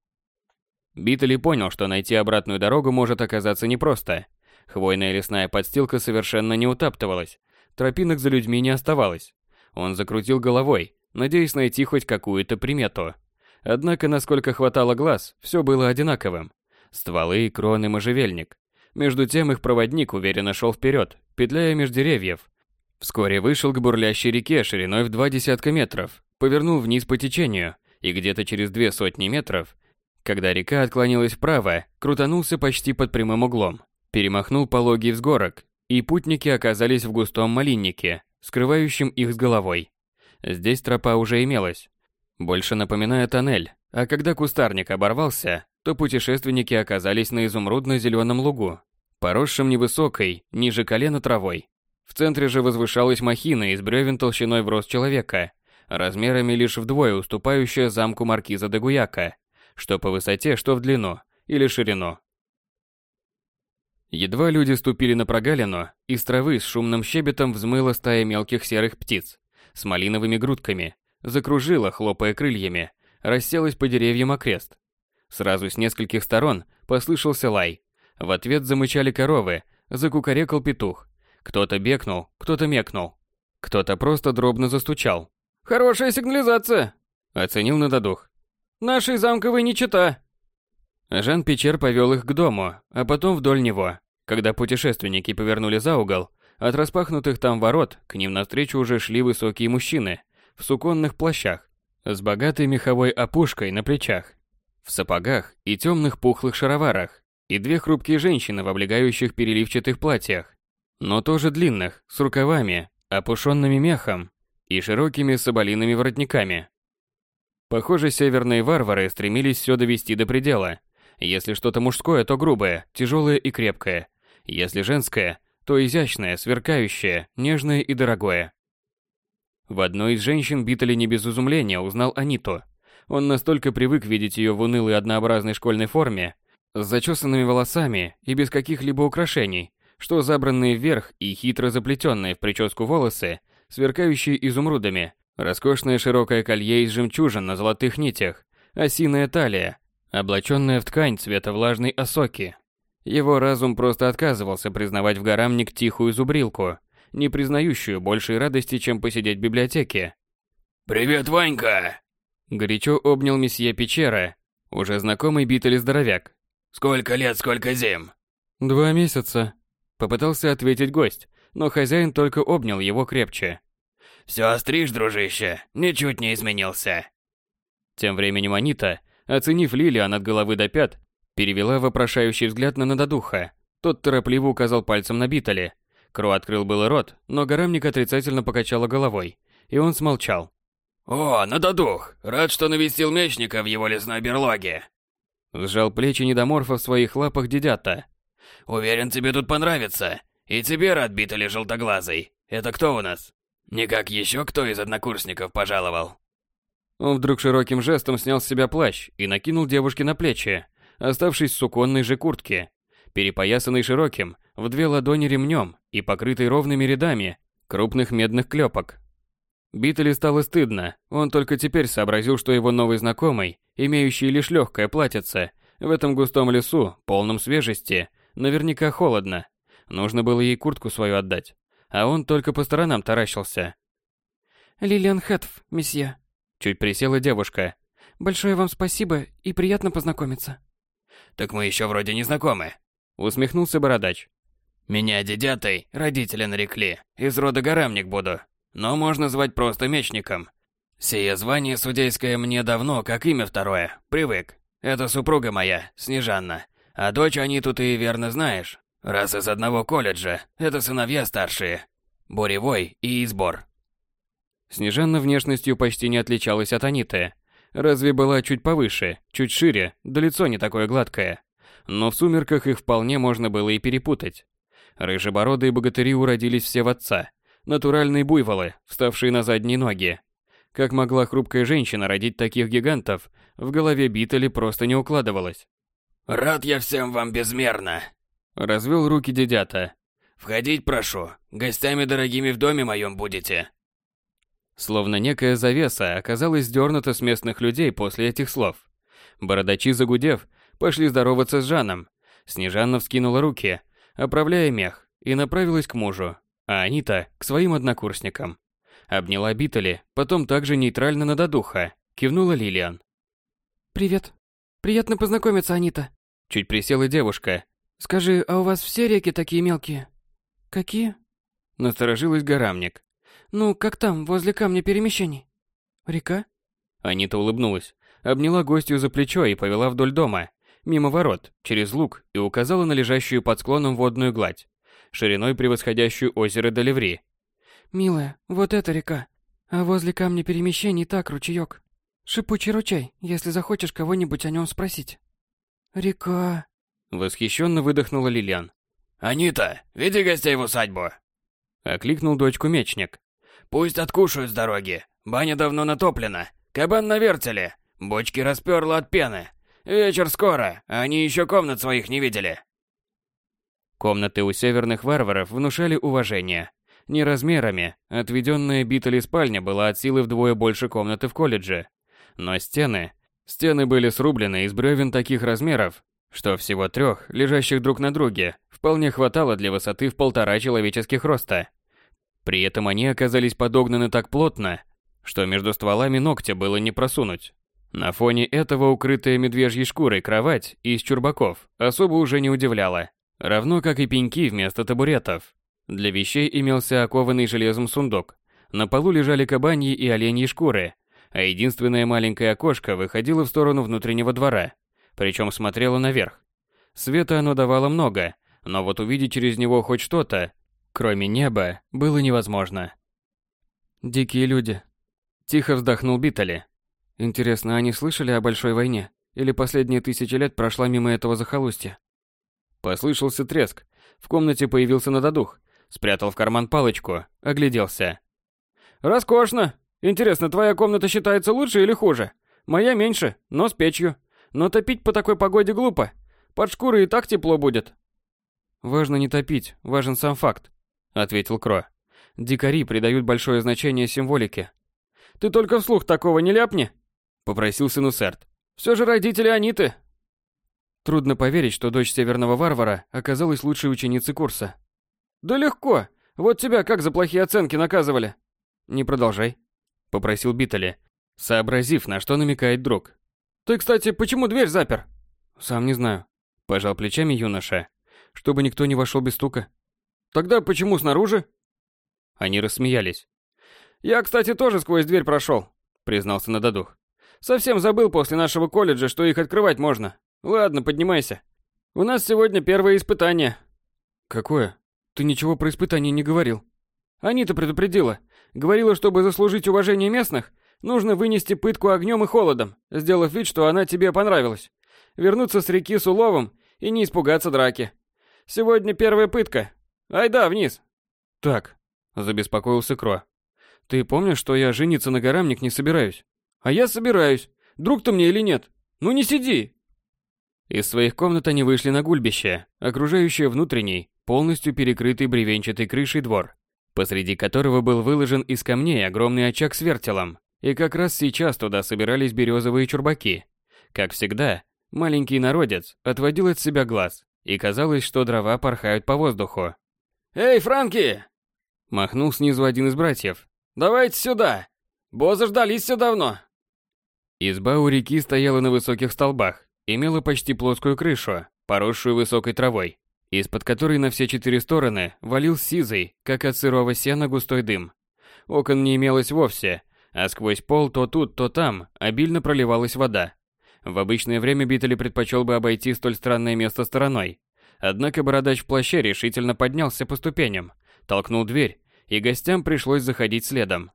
Битали понял, что найти обратную дорогу может оказаться непросто. Хвойная лесная подстилка совершенно не утаптывалась, тропинок за людьми не оставалось. Он закрутил головой, надеясь найти хоть какую-то примету. Однако, насколько хватало глаз, все было одинаковым. Стволы, кроны, можжевельник. Между тем их проводник уверенно шел вперед, петляя меж деревьев. Вскоре вышел к бурлящей реке шириной в два десятка метров, повернул вниз по течению, и где-то через две сотни метров, когда река отклонилась вправо, крутанулся почти под прямым углом, перемахнул пологий взгорок, и путники оказались в густом малиннике, скрывающем их с головой. Здесь тропа уже имелась, больше напоминая тоннель, а когда кустарник оборвался, то путешественники оказались на изумрудно-зеленом лугу, поросшем невысокой, ниже колена травой. В центре же возвышалась махина из бревен толщиной в рост человека, размерами лишь вдвое уступающая замку маркиза де Гуяка, что по высоте, что в длину или ширину. Едва люди ступили на прогалину, из травы с шумным щебетом взмыла стая мелких серых птиц с малиновыми грудками, закружила, хлопая крыльями, расселась по деревьям окрест. Сразу с нескольких сторон послышался лай. В ответ замычали коровы, закукарекал петух. Кто-то бекнул, кто-то мекнул. Кто-то просто дробно застучал. «Хорошая сигнализация!» — оценил Нададух. «Нашей замковой не чита!» Жан Печер повел их к дому, а потом вдоль него. Когда путешественники повернули за угол, от распахнутых там ворот к ним навстречу уже шли высокие мужчины в суконных плащах, с богатой меховой опушкой на плечах, в сапогах и темных пухлых шароварах, и две хрупкие женщины в облегающих переливчатых платьях, но тоже длинных, с рукавами, опушенными мехом и широкими соболиными воротниками. Похоже, северные варвары стремились все довести до предела. Если что-то мужское, то грубое, тяжелое и крепкое, если женское, то изящное, сверкающее, нежное и дорогое. В одной из женщин Битали не без изумления узнал Аниту. Он настолько привык видеть ее в унылой однообразной школьной форме, с зачесанными волосами и без каких-либо украшений, что забранные вверх и хитро заплетенные в прическу волосы, сверкающие изумрудами, роскошное широкое колье из жемчужин на золотых нитях, осиная талия, облаченная в ткань цвета влажной осоки, его разум просто отказывался признавать в горамник тихую зубрилку, не признающую большей радости, чем посидеть в библиотеке. «Привет, Ванька!» Горячо обнял месье Печера, уже знакомый битали здоровяк. «Сколько лет, сколько зим?» «Два месяца», — попытался ответить гость, но хозяин только обнял его крепче. «Все остришь, дружище, ничуть не изменился». Тем временем Анита, оценив Лилиан от головы до пят, Перевела вопрошающий взгляд на Нададуха. Тот торопливо указал пальцем на Битали. Кро открыл было рот, но горамник отрицательно покачала головой, и он смолчал. «О, Нададух! Рад, что навестил мечника в его лесной берлоге!» Сжал плечи недоморфа в своих лапах дедята. «Уверен, тебе тут понравится. И тебе рад, Битали желтоглазый. Это кто у нас? Никак еще кто из однокурсников пожаловал?» Он вдруг широким жестом снял с себя плащ и накинул девушке на плечи, оставшись в суконной же куртке, перепоясанной широким, в две ладони ремнем и покрытой ровными рядами крупных медных клепок. Битали стало стыдно, он только теперь сообразил, что его новый знакомый, имеющий лишь легкое платьице, в этом густом лесу, полном свежести, наверняка холодно. Нужно было ей куртку свою отдать, а он только по сторонам таращился. Лилиан Хэтф, месье. Чуть присела девушка. Большое вам спасибо и приятно познакомиться. Так мы еще вроде не знакомы. Усмехнулся бородач. Меня дедятой родители нарекли. Из рода Гарамник буду. Но можно звать просто мечником. Сие звание судейское мне давно, как имя второе. Привык. Это супруга моя, Снежанна. А дочь они тут и верно знаешь. Раз из одного колледжа. Это сыновья старшие. Боревой и Избор. Снежанна внешностью почти не отличалась от Аниты. Разве была чуть повыше, чуть шире, да лицо не такое гладкое. Но в сумерках их вполне можно было и перепутать. Рыжебородые богатыри уродились все в отца. Натуральные буйволы, вставшие на задние ноги. Как могла хрупкая женщина родить таких гигантов, в голове Битали просто не укладывалось. «Рад я всем вам безмерно!» Развел руки дедята. «Входить прошу, гостями дорогими в доме моем будете!» Словно некая завеса оказалась сдернута с местных людей после этих слов. Бородачи, загудев, пошли здороваться с Жаном. Снежанна вскинула руки, оправляя мех, и направилась к мужу, а Анита – к своим однокурсникам. Обняла Битали, потом также нейтрально на додуха, кивнула Лилиан. «Привет. Приятно познакомиться, Анита». Чуть присела девушка. «Скажи, а у вас все реки такие мелкие?» «Какие?» Насторожилась горамник. Ну, как там, возле камня перемещений? Река? Анита улыбнулась, обняла гостью за плечо и повела вдоль дома, мимо ворот, через луг и указала на лежащую под склоном водную гладь, шириной превосходящую озеро Долеври. «Милая, вот эта река, а возле камня перемещений так ручеек. Шипучий ручей, если захочешь кого-нибудь о нем спросить». «Река...» Восхищенно выдохнула Лилиан. «Анита, веди гостей в усадьбу!» Окликнул дочку мечник. Пусть откушают с дороги. Баня давно натоплена. Кабан на вертеле. Бочки расперло от пены. Вечер скоро, а они еще комнат своих не видели. Комнаты у северных варваров внушали уважение. Не размерами, отведенная Битали спальня была от силы вдвое больше комнаты в колледже. Но стены... Стены были срублены из бревен таких размеров, что всего трех, лежащих друг на друге, вполне хватало для высоты в полтора человеческих роста. При этом они оказались подогнаны так плотно, что между стволами ногтя было не просунуть. На фоне этого укрытая медвежьей шкурой кровать из чурбаков особо уже не удивляла, равно как и пеньки вместо табуретов. Для вещей имелся окованный железом сундук. На полу лежали кабаньи и оленьи шкуры, а единственное маленькое окошко выходило в сторону внутреннего двора, причем смотрело наверх. Света оно давало много, но вот увидеть через него хоть что-то кроме неба, было невозможно. Дикие люди. Тихо вздохнул Битали. Интересно, они слышали о большой войне? Или последние тысячи лет прошла мимо этого захолустья? Послышался треск. В комнате появился надодух. Спрятал в карман палочку, огляделся. «Роскошно! Интересно, твоя комната считается лучше или хуже? Моя меньше, но с печью. Но топить по такой погоде глупо. Под шкурой и так тепло будет». Важно не топить, важен сам факт ответил Кро. Дикари придают большое значение символике. Ты только вслух такого не ляпни, попросил Синусерт. Все же родители Аниты. Трудно поверить, что дочь северного варвара оказалась лучшей ученицей курса. Да легко. Вот тебя как за плохие оценки наказывали? Не продолжай, попросил Битали, сообразив, на что намекает друг. Ты, кстати, почему дверь запер? Сам не знаю, пожал плечами юноша, чтобы никто не вошел без стука. Тогда почему снаружи? Они рассмеялись. Я, кстати, тоже сквозь дверь прошел, признался Нададух. Совсем забыл после нашего колледжа, что их открывать можно. Ладно, поднимайся. У нас сегодня первое испытание. Какое? Ты ничего про испытание не говорил. Анита предупредила. Говорила, чтобы заслужить уважение местных, нужно вынести пытку огнем и холодом, сделав вид, что она тебе понравилась. Вернуться с реки с уловом и не испугаться драки. Сегодня первая пытка, Айда, вниз!» «Так», — забеспокоился Кро. «Ты помнишь, что я жениться на горамник не собираюсь?» «А я собираюсь. Друг ты мне или нет? Ну не сиди!» Из своих комнат они вышли на гульбище, окружающее внутренний, полностью перекрытый бревенчатой крышей двор, посреди которого был выложен из камней огромный очаг с вертелом, и как раз сейчас туда собирались березовые чурбаки. Как всегда, маленький народец отводил от себя глаз, и казалось, что дрова порхают по воздуху. «Эй, Франки!» Махнул снизу один из братьев. Давайте сюда! Бо заждались все давно!» Изба у реки стояла на высоких столбах, имела почти плоскую крышу, поросшую высокой травой, из-под которой на все четыре стороны валил сизый, как от сырого сена, густой дым. Окон не имелось вовсе, а сквозь пол то тут, то там обильно проливалась вода. В обычное время Биттели предпочел бы обойти столь странное место стороной. Однако бородач в плаще решительно поднялся по ступеням, толкнул дверь, и гостям пришлось заходить следом.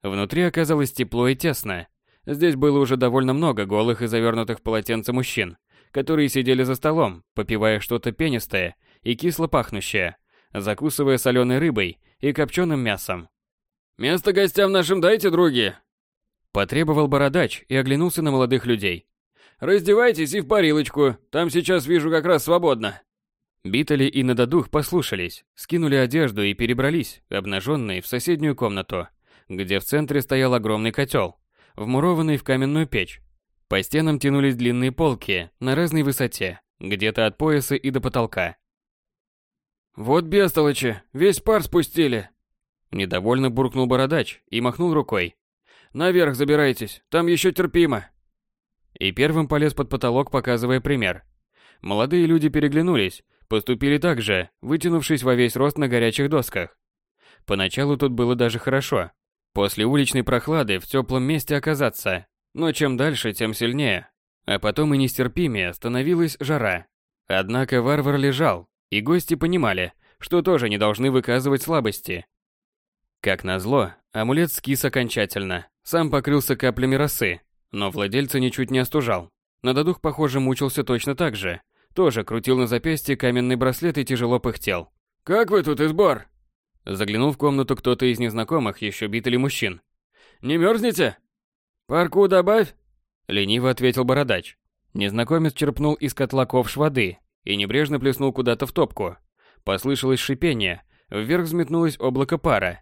Внутри оказалось тепло и тесно. Здесь было уже довольно много голых и завернутых в полотенце мужчин, которые сидели за столом, попивая что-то пенистое и кисло пахнущее, закусывая соленой рыбой и копченым мясом. «Место гостям нашим дайте, други!» Потребовал бородач и оглянулся на молодых людей. «Раздевайтесь и в парилочку, там сейчас вижу как раз свободно». Битали и Нададух послушались, скинули одежду и перебрались, обнаженные, в соседнюю комнату, где в центре стоял огромный котел, вмурованный в каменную печь. По стенам тянулись длинные полки на разной высоте, где-то от пояса и до потолка. «Вот бестолочи, весь пар спустили!» Недовольно буркнул бородач и махнул рукой. «Наверх забирайтесь, там еще терпимо!» И первым полез под потолок, показывая пример. Молодые люди переглянулись, поступили так же, вытянувшись во весь рост на горячих досках. Поначалу тут было даже хорошо. После уличной прохлады в теплом месте оказаться. Но чем дальше, тем сильнее. А потом и нестерпимее становилась жара. Однако варвар лежал, и гости понимали, что тоже не должны выказывать слабости. Как назло, амулет скис окончательно, сам покрылся каплями росы, но владельца ничуть не остужал. Нададух, похоже, мучился точно так же. Тоже крутил на запястье каменный браслет и тяжело пыхтел. «Как вы тут, избор?» Заглянул в комнату кто-то из незнакомых, еще битали мужчин. «Не мерзнете?» «Парку добавь!» Лениво ответил бородач. Незнакомец черпнул из котла ковш воды и небрежно плеснул куда-то в топку. Послышалось шипение, вверх взметнулось облако пара.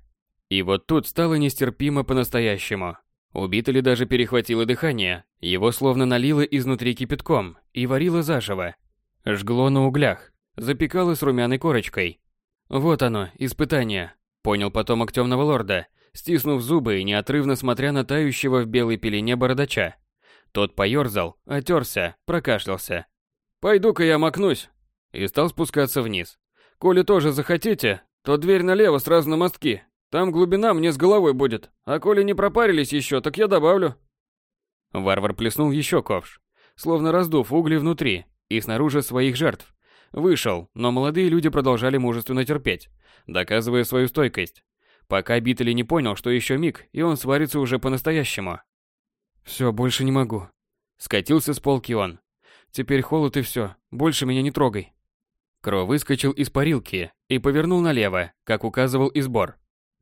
И вот тут стало нестерпимо по-настоящему. У Битали даже перехватило дыхание, его словно налило изнутри кипятком и варило заживо. Жгло на углях, запекало с румяной корочкой. Вот оно, испытание, понял потомок темного лорда, стиснув зубы и неотрывно смотря на тающего в белой пелене бородача. Тот поерзал, отерся, прокашлялся. «Пойду-ка я макнусь!» И стал спускаться вниз. «Коли тоже захотите, то дверь налево сразу на мостки. Там глубина мне с головой будет, а коли не пропарились еще, так я добавлю». Варвар плеснул еще ковш, словно раздув угли внутри и снаружи своих жертв. Вышел, но молодые люди продолжали мужественно терпеть, доказывая свою стойкость. Пока Битали не понял, что еще миг, и он сварится уже по-настоящему. Все, больше не могу. Скатился с полки он. Теперь холод и все, больше меня не трогай. Кро выскочил из парилки и повернул налево, как указывал избор.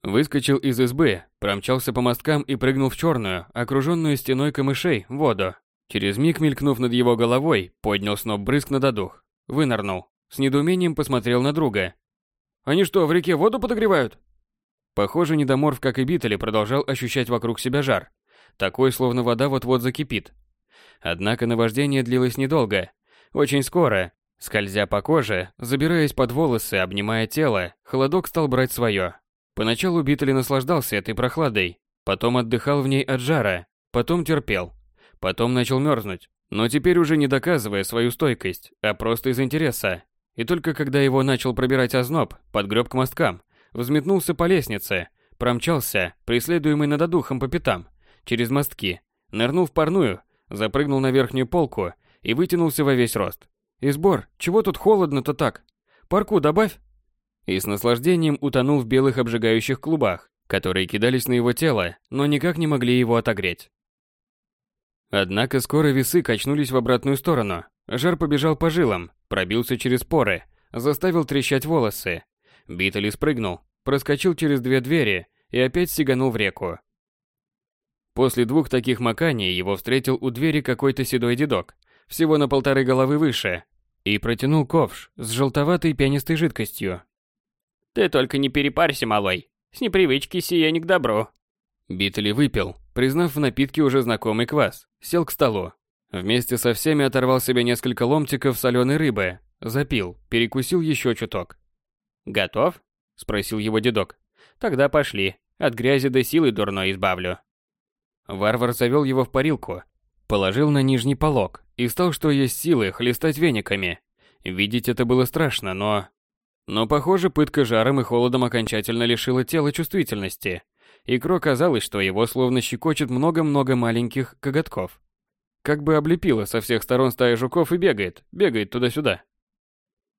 Выскочил из избы, промчался по мосткам и прыгнул в черную, окруженную стеной камышей, воду. Через миг, мелькнув над его головой, поднял сноп брызг на додух. Вынырнул. С недоумением посмотрел на друга. «Они что, в реке воду подогревают?» Похоже, недоморф, как и Битали, продолжал ощущать вокруг себя жар. Такой, словно вода вот-вот закипит. Однако наваждение длилось недолго. Очень скоро, скользя по коже, забираясь под волосы, обнимая тело, холодок стал брать свое. Поначалу Битали наслаждался этой прохладой, потом отдыхал в ней от жара, потом терпел, потом начал мерзнуть, но теперь уже не доказывая свою стойкость, а просто из интереса. И только когда его начал пробирать озноб, подгреб к мосткам, взметнулся по лестнице, промчался, преследуемый над духом по пятам, через мостки, нырнул в парную, запрыгнул на верхнюю полку и вытянулся во весь рост. И сбор, чего тут холодно-то так? Парку добавь. И с наслаждением утонул в белых обжигающих клубах, которые кидались на его тело, но никак не могли его отогреть. Однако скоро весы качнулись в обратную сторону. Жар побежал по жилам, пробился через поры, заставил трещать волосы. Битали спрыгнул, проскочил через две двери и опять сиганул в реку. После двух таких маканий его встретил у двери какой-то седой дедок, всего на полторы головы выше, и протянул ковш с желтоватой пенистой жидкостью. «Ты только не перепарься, малой, с непривычки сие не к добру». Битли выпил, признав в напитке уже знакомый квас, сел к столу. Вместе со всеми оторвал себе несколько ломтиков соленой рыбы, запил, перекусил еще чуток. «Готов?» – спросил его дедок. «Тогда пошли. От грязи до силы дурной избавлю. Варвар завел его в парилку, положил на нижний полог и стал, что есть силы, хлестать вениками. Видеть это было страшно, но... Но, похоже, пытка жаром и холодом окончательно лишила тела чувствительности, и Кро казалось, что его словно щекочет много-много маленьких коготков. Как бы облепила со всех сторон стая жуков и бегает, бегает туда-сюда.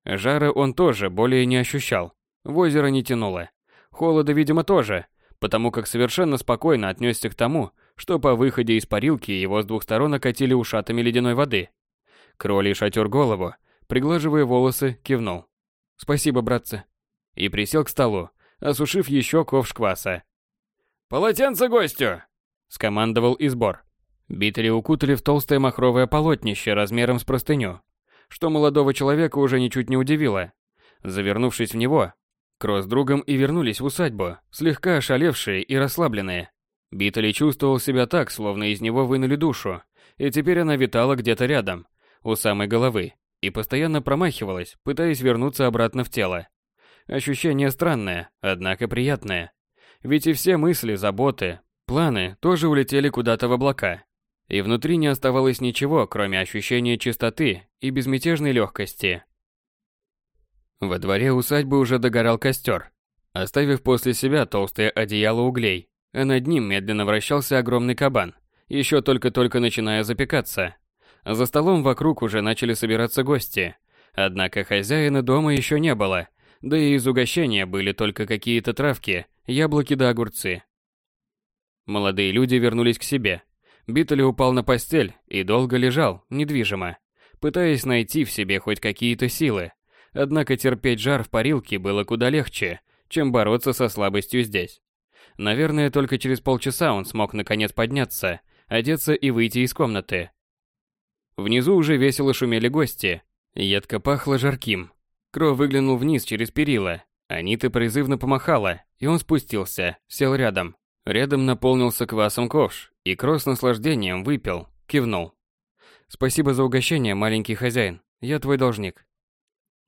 Жара он тоже более не ощущал, в озеро не тянуло. Холода, видимо, тоже, потому как совершенно спокойно отнесся к тому, что по выходе из парилки его с двух сторон окатили ушатами ледяной воды. Кролий шатер голову, приглаживая волосы, кивнул. «Спасибо, братцы». И присел к столу, осушив еще ковш кваса. «Полотенце гостю!» – скомандовал избор. Битли укутали в толстое махровое полотнище размером с простыню, что молодого человека уже ничуть не удивило. Завернувшись в него, Кро с другом и вернулись в усадьбу, слегка ошалевшие и расслабленные. Битали чувствовал себя так, словно из него вынули душу, и теперь она витала где-то рядом, у самой головы, и постоянно промахивалась, пытаясь вернуться обратно в тело. Ощущение странное, однако приятное. Ведь и все мысли, заботы, планы тоже улетели куда-то в облака. И внутри не оставалось ничего, кроме ощущения чистоты и безмятежной легкости. Во дворе усадьбы уже догорал костер, оставив после себя толстое одеяло углей, а над ним медленно вращался огромный кабан, еще только-только начиная запекаться. За столом вокруг уже начали собираться гости, однако хозяина дома еще не было, да и из угощения были только какие-то травки, яблоки да огурцы. Молодые люди вернулись к себе. Биттель упал на постель и долго лежал, недвижимо, пытаясь найти в себе хоть какие-то силы. Однако терпеть жар в парилке было куда легче, чем бороться со слабостью здесь. Наверное, только через полчаса он смог наконец подняться, одеться и выйти из комнаты. Внизу уже весело шумели гости. Едко пахло жарким. Кро выглянул вниз через перила. Анита призывно помахала, и он спустился, сел рядом. Рядом наполнился квасом ковш, и Кро с наслаждением выпил, кивнул. «Спасибо за угощение, маленький хозяин. Я твой должник».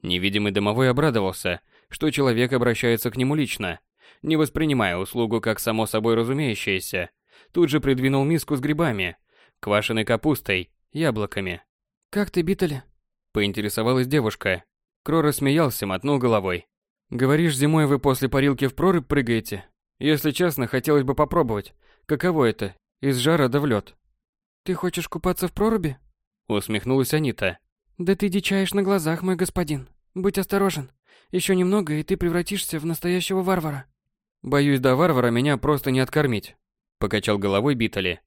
Невидимый домовой обрадовался, что человек обращается к нему лично, не воспринимая услугу как само собой разумеющееся, тут же придвинул миску с грибами, квашеной капустой, яблоками. «Как ты, Биттель?» – поинтересовалась девушка. Кро рассмеялся, мотнул головой. «Говоришь, зимой вы после парилки в прорубь прыгаете? Если честно, хотелось бы попробовать. Каково это? Из жара да в лед. «Ты хочешь купаться в проруби?» – усмехнулась Анита. «Да ты дичаешь на глазах, мой господин. Будь осторожен. Еще немного, и ты превратишься в настоящего варвара». Боюсь, до варвара меня просто не откормить. Покачал головой Битали.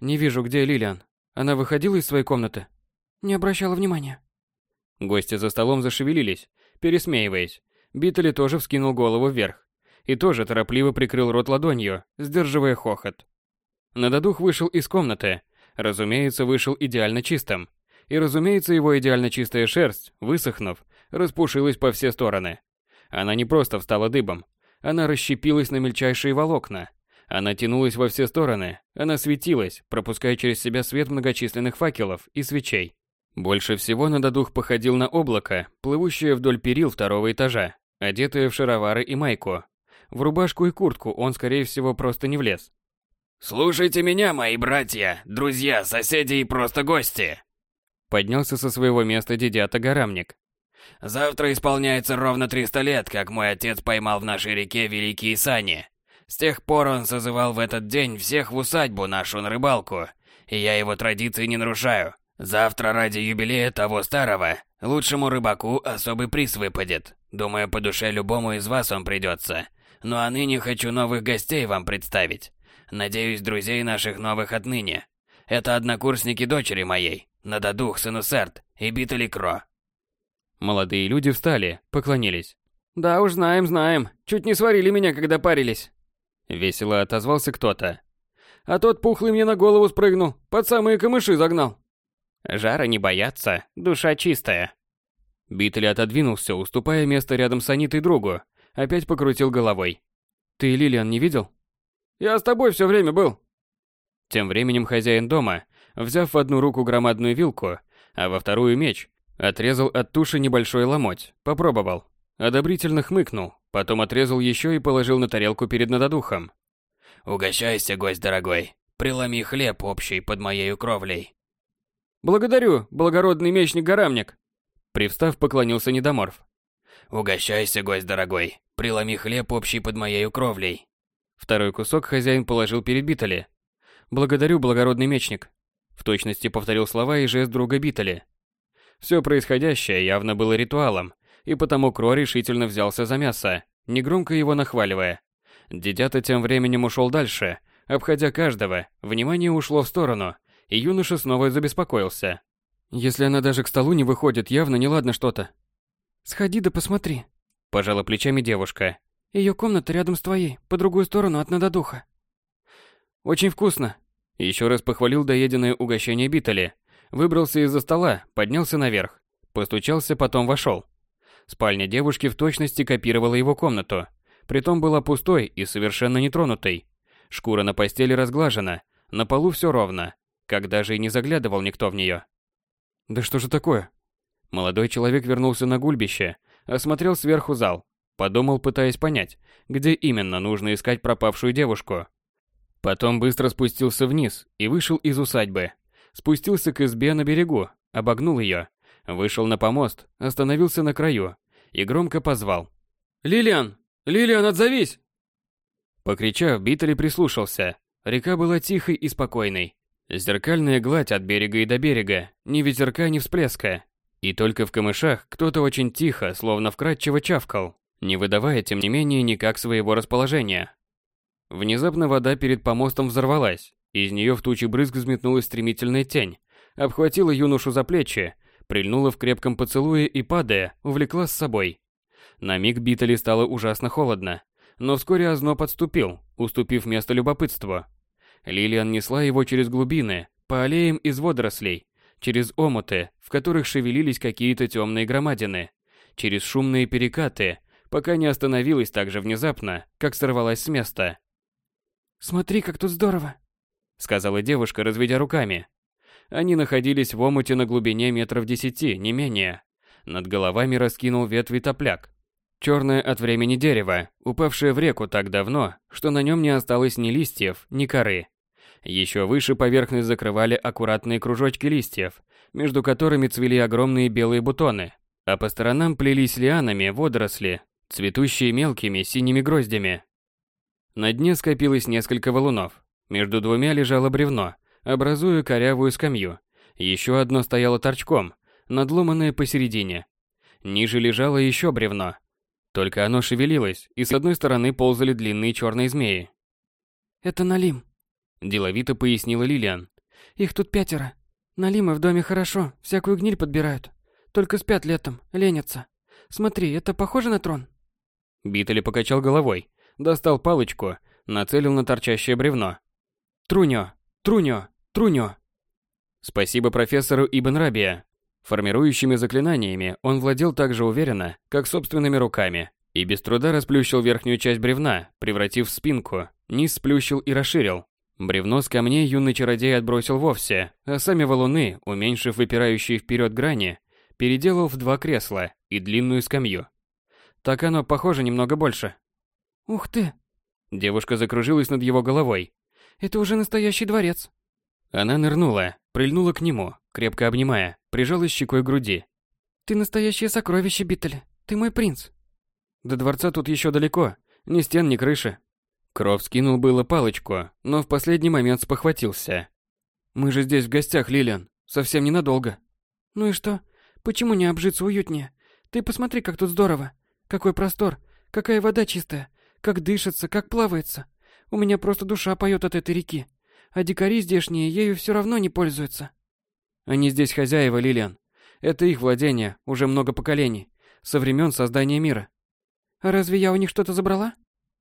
Не вижу, где Лилиан. Она выходила из своей комнаты? Не обращала внимания. Гости за столом зашевелились, пересмеиваясь. Битали тоже вскинул голову вверх. И тоже торопливо прикрыл рот ладонью, сдерживая хохот. Нададух вышел из комнаты. Разумеется, вышел идеально чистым. И разумеется, его идеально чистая шерсть, высохнув, распушилась по все стороны. Она не просто встала дыбом, она расщепилась на мельчайшие волокна. Она тянулась во все стороны, она светилась, пропуская через себя свет многочисленных факелов и свечей. Больше всего Нададух походил на облако, плывущее вдоль перил второго этажа, одетое в шаровары и майку. В рубашку и куртку он, скорее всего, просто не влез. «Слушайте меня, мои братья, друзья, соседи и просто гости!» Поднялся со своего места дедята Горамник. Завтра исполняется ровно 300 лет, как мой отец поймал в нашей реке великие сани. С тех пор он созывал в этот день всех в усадьбу нашу на рыбалку, и я его традиции не нарушаю. Завтра ради юбилея того старого, лучшему рыбаку особый приз выпадет. Думаю, по душе любому из вас он придется. Ну а ныне хочу новых гостей вам представить. Надеюсь, друзей наших новых отныне. Это однокурсники дочери моей, Нададух Сенусерт и Битали Кро. Молодые люди встали, поклонились. «Да уж знаем, знаем. Чуть не сварили меня, когда парились». Весело отозвался кто-то. «А тот пухлый мне на голову спрыгнул, под самые камыши загнал». «Жара не бояться, душа чистая». Битли отодвинулся, уступая место рядом с Анитой другу. Опять покрутил головой. «Ты Лилиан не видел?» «Я с тобой все время был». Тем временем хозяин дома, взяв в одну руку громадную вилку, а во вторую меч, Отрезал от туши небольшой ломоть, попробовал. Одобрительно хмыкнул, потом отрезал еще и положил на тарелку перед надодухом. Угощайся, гость дорогой. Преломи хлеб общий под моею кровлей. Благодарю, благородный мечник-горамник. Привстав, поклонился Недоморф. Угощайся, гость дорогой. Преломи хлеб общий под моею кровлей. Второй кусок хозяин положил перед Битали. Благодарю, благородный мечник. В точности повторил слова и жест друга Битали. Все происходящее явно было ритуалом, и потому Кро решительно взялся за мясо, негромко его нахваливая. Дедята тем временем ушел дальше, обходя каждого, внимание ушло в сторону, и юноша снова забеспокоился. Если она даже к столу не выходит, явно неладно что-то. Сходи да посмотри. Пожала плечами девушка. Ее комната рядом с твоей, по другую сторону от надодуха. Очень вкусно. Еще раз похвалил доеденное угощение Битали. Выбрался из-за стола, поднялся наверх. Постучался, потом вошел. Спальня девушки в точности копировала его комнату. Притом была пустой и совершенно нетронутой. Шкура на постели разглажена, на полу все ровно, как даже и не заглядывал никто в нее. Да что же такое? Молодой человек вернулся на гульбище, осмотрел сверху зал, подумал, пытаясь понять, где именно нужно искать пропавшую девушку. Потом быстро спустился вниз и вышел из усадьбы. Спустился к избе на берегу, обогнул ее, вышел на помост, остановился на краю и громко позвал. «Лилиан! Лилиан, отзовись!» Покричав, Биттели прислушался. Река была тихой и спокойной. Зеркальная гладь от берега и до берега, ни ветерка, ни всплеска. И только в камышах кто-то очень тихо, словно вкрадчиво чавкал, не выдавая, тем не менее, никак своего расположения. Внезапно вода перед помостом взорвалась. Из нее в тучи брызг взметнулась стремительная тень, обхватила юношу за плечи, прильнула в крепком поцелуе и, падая, увлекла с собой. На миг Биттели стало ужасно холодно, но вскоре озноб подступил, уступив место любопытству. Лилиан несла его через глубины, по аллеям из водорослей, через омуты, в которых шевелились какие-то темные громадины, через шумные перекаты, пока не остановилась так же внезапно, как сорвалась с места. «Смотри, как тут здорово!» — сказала девушка, разведя руками. Они находились в омуте на глубине метров десяти, не менее. Над головами раскинул ветви топляк. Черное от времени дерево, упавшее в реку так давно, что на нем не осталось ни листьев, ни коры. Еще выше поверхность закрывали аккуратные кружочки листьев, между которыми цвели огромные белые бутоны, а по сторонам плелись лианами водоросли, цветущие мелкими синими гроздями. На дне скопилось несколько валунов. Между двумя лежало бревно, образуя корявую скамью. Еще одно стояло торчком, надломанное посередине. Ниже лежало еще бревно. Только оно шевелилось, и с одной стороны ползали длинные черные змеи. «Это налим», Деловито пояснила Лилиан. Их тут пятеро. Налимы в доме хорошо, всякую гниль подбирают. Только спят летом, ленятся. Смотри, это похоже на трон? Битали покачал головой, достал палочку, нацелил на торчащее бревно. Трунё, трунё, трунё. Спасибо профессору Ибн Рабия. Формирующими заклинаниями он владел так же уверенно, как собственными руками, и без труда расплющил верхнюю часть бревна, превратив в спинку, низ сплющил и расширил, Бревно с камней юный чародей отбросил вовсе, а сами валуны, уменьшив выпирающие вперед грани, переделал в два кресла и длинную скамью. Так оно похоже немного больше. Ух ты! Девушка закружилась над его головой. Это уже настоящий дворец. Она нырнула, прильнула к нему, крепко обнимая, прижалась щекой к груди. Ты настоящее сокровище, Биттель. Ты мой принц. До дворца тут еще далеко. Ни стен, ни крыши. Кров скинул было палочку, но в последний момент спохватился. «Мы же здесь в гостях, Лилиан. Совсем ненадолго». «Ну и что? Почему не обжиться уютнее? Ты посмотри, как тут здорово. Какой простор, какая вода чистая, как дышится, как плавается. У меня просто душа поет от этой реки. А дикари здешние ею все равно не пользуются». «Они здесь хозяева, Лилиан. Это их владение, уже много поколений, со времен создания мира». «А разве я у них что-то забрала?»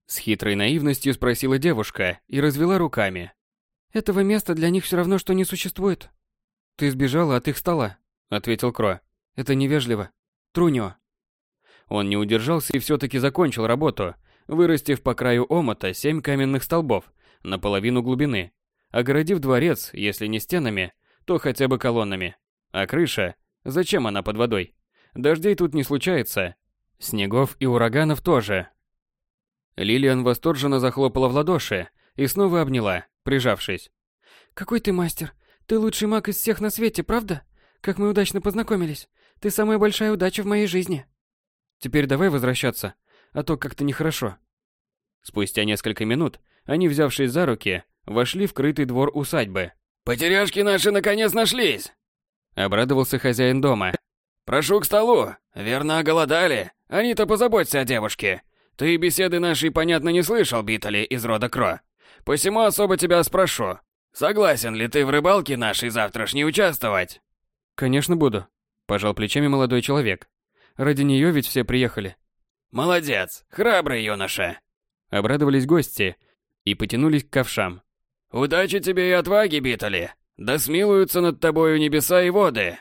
С хитрой наивностью спросила девушка и развела руками. Этого места для них все равно, что не существует. Ты сбежала от их стола, ответил Кро. Это невежливо. Трунё. Он не удержался и все-таки закончил работу, вырастив по краю омота семь каменных столбов, наполовину глубины, огородив дворец, если не стенами, то хотя бы колоннами. А крыша? Зачем она под водой? Дождей тут не случается. Снегов и ураганов тоже, Лилиан восторженно захлопала в ладоши, и снова обняла, прижавшись. «Какой ты мастер! Ты лучший маг из всех на свете, правда? Как мы удачно познакомились. Ты самая большая удача в моей жизни». «Теперь давай возвращаться, а то как-то нехорошо». Спустя несколько минут они, взявшись за руки, вошли в крытый двор усадьбы. «Потеряшки наши наконец нашлись!» Обрадовался хозяин дома. «Прошу к столу. Верно, голодали. Они-то позаботься о девушке. Ты беседы нашей, понятно, не слышал, Битали, из рода Кро. Посему особо тебя спрошу. Согласен ли ты в рыбалке нашей завтрашней участвовать?» «Конечно буду», – пожал плечами молодой человек. «Ради нее ведь все приехали». «Молодец, храбрый юноша!» Обрадовались гости и потянулись к ковшам. «Удачи тебе и отваги, Битали! Да смилуются над тобою небеса и воды!»